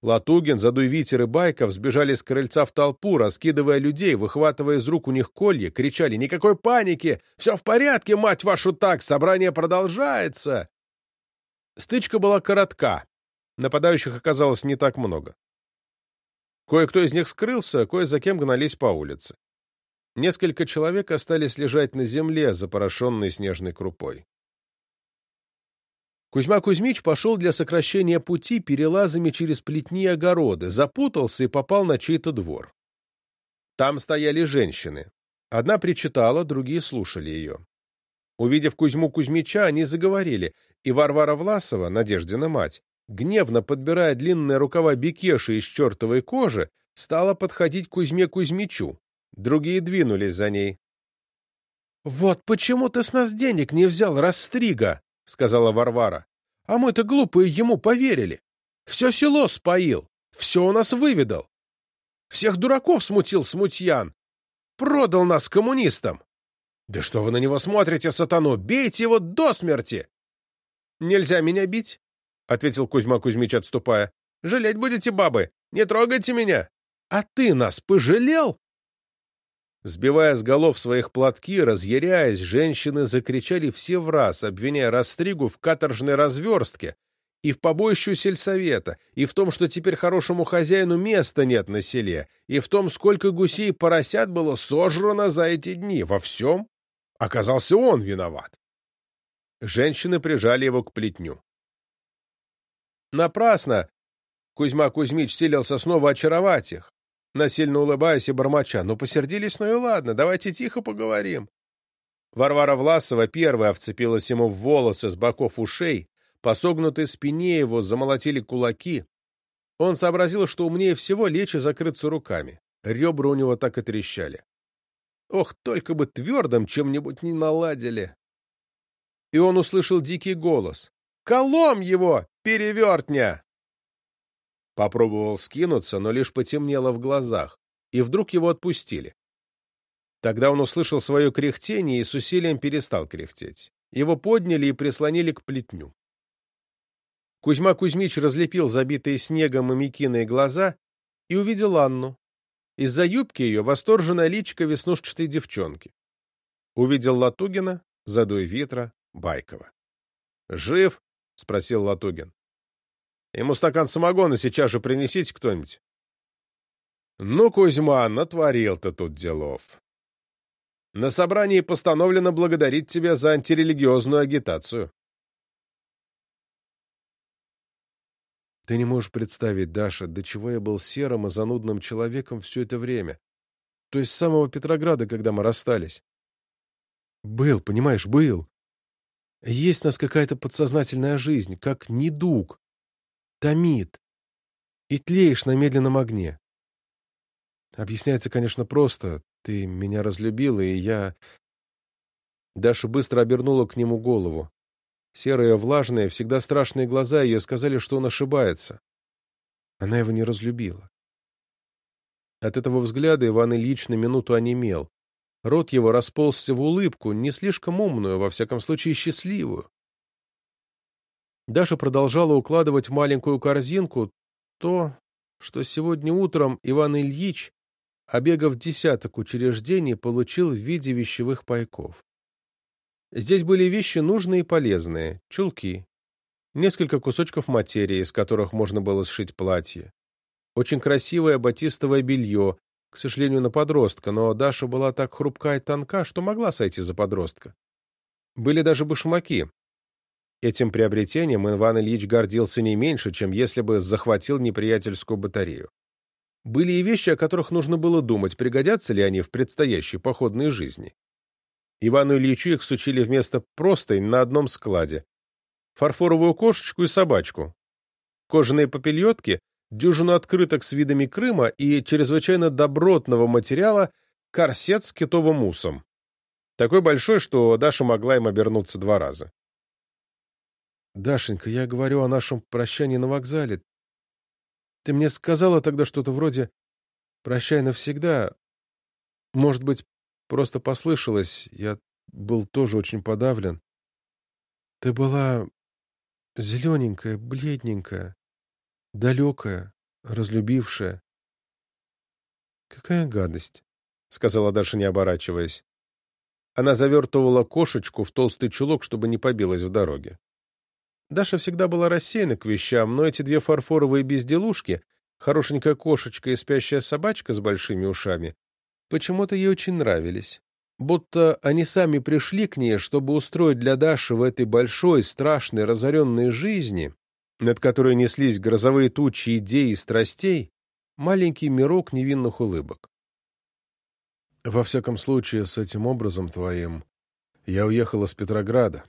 Латугин, Задуй Витер и Байков сбежали с крыльца в толпу, раскидывая людей, выхватывая из рук у них колья, кричали «Никакой паники! Все в порядке, мать вашу так! Собрание продолжается!» Стычка была коротка. Нападающих оказалось не так много. Кое-кто из них скрылся, кое за кем гнались по улице. Несколько человек остались лежать на земле, запорошенной снежной крупой. Кузьма Кузьмич пошел для сокращения пути перелазами через плетни и огороды, запутался и попал на чей-то двор. Там стояли женщины. Одна причитала, другие слушали ее. Увидев Кузьму Кузьмича, они заговорили, и Варвара Власова, Надеждина мать, гневно подбирая длинные рукава бекеши из чертовой кожи, стала подходить к Кузьме Кузьмичу. Другие двинулись за ней. — Вот почему ты с нас денег не взял, Растрига, — сказала Варвара. — А мы-то глупые ему поверили. Все село споил, все у нас выведал. Всех дураков смутил смутьян. Продал нас коммунистам. Да что вы на него смотрите, сатану? Бейте его до смерти! Нельзя меня бить, — ответил Кузьма Кузьмич, отступая. Жалеть будете, бабы. Не трогайте меня. А ты нас пожалел? Сбивая с голов своих платки, разъяряясь, женщины закричали все в раз, обвиняя Растригу в каторжной разверстке, и в побоищу сельсовета, и в том, что теперь хорошему хозяину места нет на селе, и в том, сколько гусей и поросят было сожрано за эти дни. Во всем оказался он виноват. Женщины прижали его к плетню. Напрасно Кузьма Кузьмич силился снова очаровать их, насильно улыбаясь и бормоча. «Ну, посердились, ну и ладно, давайте тихо поговорим». Варвара Власова первая вцепилась ему в волосы с боков ушей, по согнутой спине его замолотили кулаки. Он сообразил, что умнее всего лечь и закрыться руками. Ребра у него так и трещали. Ох, только бы твердым чем-нибудь не наладили. И он услышал дикий голос. «Колом его, перевертня!» Попробовал скинуться, но лишь потемнело в глазах, и вдруг его отпустили. Тогда он услышал свое кряхтение и с усилием перестал кряхтеть. Его подняли и прислонили к плетню. Кузьма Кузьмич разлепил забитые снегом и мекиные глаза и увидел Анну. Из-за юбки ее восторженная личка веснушчатой девчонки. Увидел Латугина, задуй ветра, Байкова. «Жив?» — спросил Латугин. «Ему стакан самогона сейчас же принесите кто-нибудь». «Ну, Кузьма, натворил ты тут делов. На собрании постановлено благодарить тебя за антирелигиозную агитацию. Ты не можешь представить, Даша, до чего я был серым и занудным человеком все это время. То есть с самого Петрограда, когда мы расстались. Был, понимаешь, был. Есть у нас какая-то подсознательная жизнь, как недуг. Томит. И тлеешь на медленном огне. Объясняется, конечно, просто. Ты меня разлюбила, и я... Даша быстро обернула к нему голову. Серые, влажные, всегда страшные глаза ее сказали, что он ошибается. Она его не разлюбила. От этого взгляда Иван Ильич на минуту онемел. Рот его расползся в улыбку, не слишком умную, во всяком случае счастливую. Даша продолжала укладывать в маленькую корзинку то, что сегодня утром Иван Ильич, обегав десяток учреждений, получил в виде вещевых пайков. Здесь были вещи нужные и полезные, чулки, несколько кусочков материи, из которых можно было сшить платье, очень красивое батистовое белье, к сожалению, на подростка, но Даша была так хрупка и тонка, что могла сойти за подростка. Были даже башмаки. Этим приобретением Иван Ильич гордился не меньше, чем если бы захватил неприятельскую батарею. Были и вещи, о которых нужно было думать, пригодятся ли они в предстоящей походной жизни. Ивану Ильичу их сучили вместо простой на одном складе. Фарфоровую кошечку и собачку. Кожаные попельотки, дюжину открыток с видами Крыма и чрезвычайно добротного материала корсет с китовым усом. Такой большой, что Даша могла им обернуться два раза. «Дашенька, я говорю о нашем прощании на вокзале. Ты мне сказала тогда что-то вроде «прощай навсегда». Может быть, Просто послышалось, я был тоже очень подавлен. Ты была зелененькая, бледненькая, далекая, разлюбившая. Какая гадость, — сказала Даша, не оборачиваясь. Она завертывала кошечку в толстый чулок, чтобы не побилась в дороге. Даша всегда была рассеяна к вещам, но эти две фарфоровые безделушки, хорошенькая кошечка и спящая собачка с большими ушами, почему-то ей очень нравились. Будто они сами пришли к ней, чтобы устроить для Даши в этой большой, страшной, разоренной жизни, над которой неслись грозовые тучи идей и страстей, маленький мирок невинных улыбок. Во всяком случае, с этим образом твоим я уехал из Петрограда.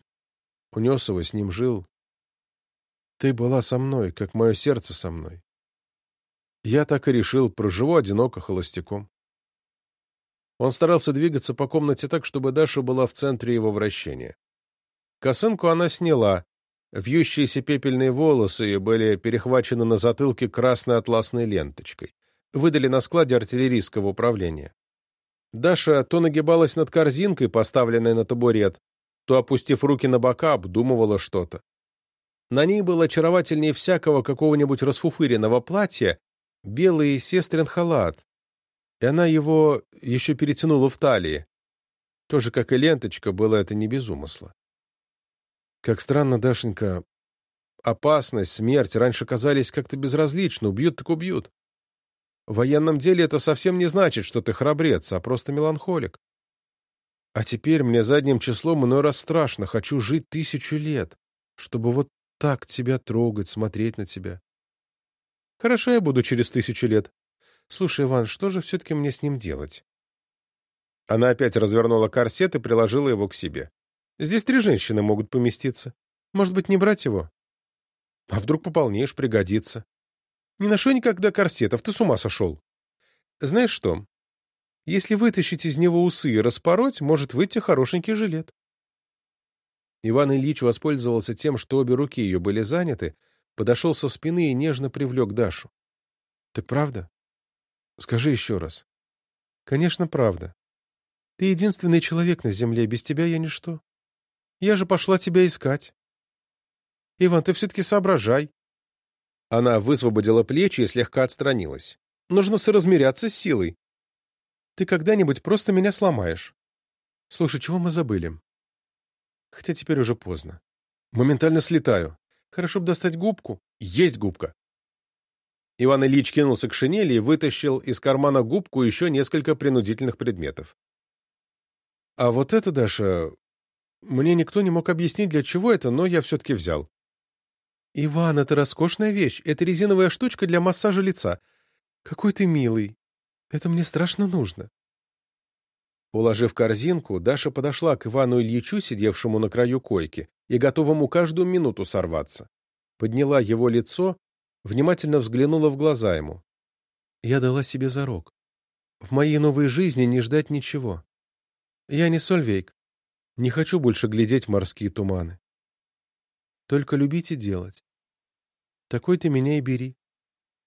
Унес его, с ним жил. Ты была со мной, как мое сердце со мной. Я так и решил, проживу одиноко холостяком. Он старался двигаться по комнате так, чтобы Даша была в центре его вращения. Косынку она сняла. Вьющиеся пепельные волосы были перехвачены на затылке красной атласной ленточкой. Выдали на складе артиллерийского управления. Даша то нагибалась над корзинкой, поставленной на табурет, то, опустив руки на бока, обдумывала что-то. На ней был очаровательнее всякого какого-нибудь расфуфыренного платья белый сестрин халат, и она его еще перетянула в талии. Тоже, как и ленточка, было это не без умысла. Как странно, Дашенька, опасность, смерть раньше казались как-то безразлично, убьют так убьют. В военном деле это совсем не значит, что ты храбрец, а просто меланхолик. А теперь мне задним числом иной раз страшно, хочу жить тысячу лет, чтобы вот так тебя трогать, смотреть на тебя. Хорошо я буду через тысячу лет. Слушай, Иван, что же все-таки мне с ним делать? Она опять развернула корсет и приложила его к себе. Здесь три женщины могут поместиться. Может быть, не брать его? А вдруг пополнеешь, пригодится. Не ношу никогда корсетов, ты с ума сошел. Знаешь что? Если вытащить из него усы и распороть, может выйти хорошенький жилет. Иван Ильич воспользовался тем, что обе руки ее были заняты, подошел со спины и нежно привлек Дашу. — Так правда? Скажи еще раз. — Конечно, правда. Ты единственный человек на земле, без тебя я ничто. Я же пошла тебя искать. Иван, ты все-таки соображай. Она высвободила плечи и слегка отстранилась. Нужно соразмеряться с силой. Ты когда-нибудь просто меня сломаешь. Слушай, чего мы забыли? Хотя теперь уже поздно. Моментально слетаю. Хорошо бы достать губку. Есть губка. Иван Ильич кинулся к шинели и вытащил из кармана губку еще несколько принудительных предметов. А вот это, Даша... Мне никто не мог объяснить, для чего это, но я все-таки взял. Иван, это роскошная вещь. Это резиновая штучка для массажа лица. Какой ты милый. Это мне страшно нужно. Уложив корзинку, Даша подошла к Ивану Ильичу, сидевшему на краю койки, и готовому каждую минуту сорваться. Подняла его лицо, внимательно взглянула в глаза ему. Я дала себе зарок. В моей новой жизни не ждать ничего. Я не Сольвейк. Не хочу больше глядеть в морские туманы. Только любить и делать. Такой ты меня и бери.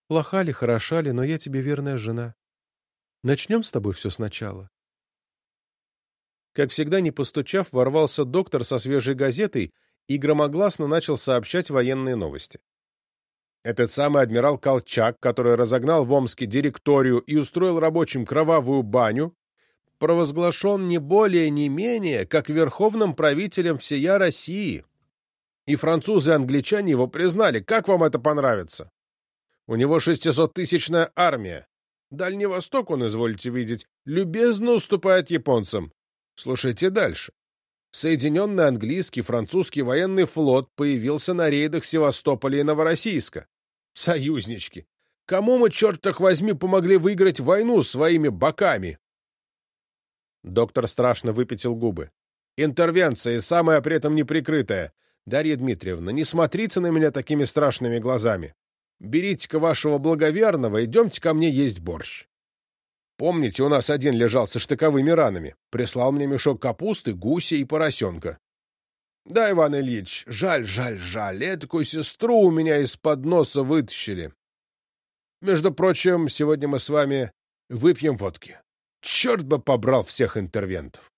Плоха ли, хороша ли, но я тебе верная жена. Начнем с тобой все сначала. Как всегда, не постучав, ворвался доктор со свежей газетой и громогласно начал сообщать военные новости. Этот самый адмирал Колчак, который разогнал в Омске директорию и устроил рабочим кровавую баню, провозглашен не более не менее, как верховным правителем всея России. И французы и англичане его признали. Как вам это понравится? У него шестисоттысячная армия. Дальний Восток, он, изволите видеть, любезно уступает японцам. Слушайте дальше. Соединенный английский французский военный флот появился на рейдах Севастополя и Новороссийска. Союзнички! Кому мы, черт так возьми, помогли выиграть войну своими боками? Доктор страшно выпятил губы. Интервенция, самая при этом неприкрытая. Дарья Дмитриевна, не смотрите на меня такими страшными глазами. Берите-ка вашего благоверного, идемте ко мне есть борщ. Помните, у нас один лежал со штыковыми ранами. Прислал мне мешок капусты, гуся и поросенка. Да, Иван Ильич, жаль, жаль, жаль. Этакую сестру у меня из-под носа вытащили. Между прочим, сегодня мы с вами выпьем водки. Черт бы побрал всех интервентов.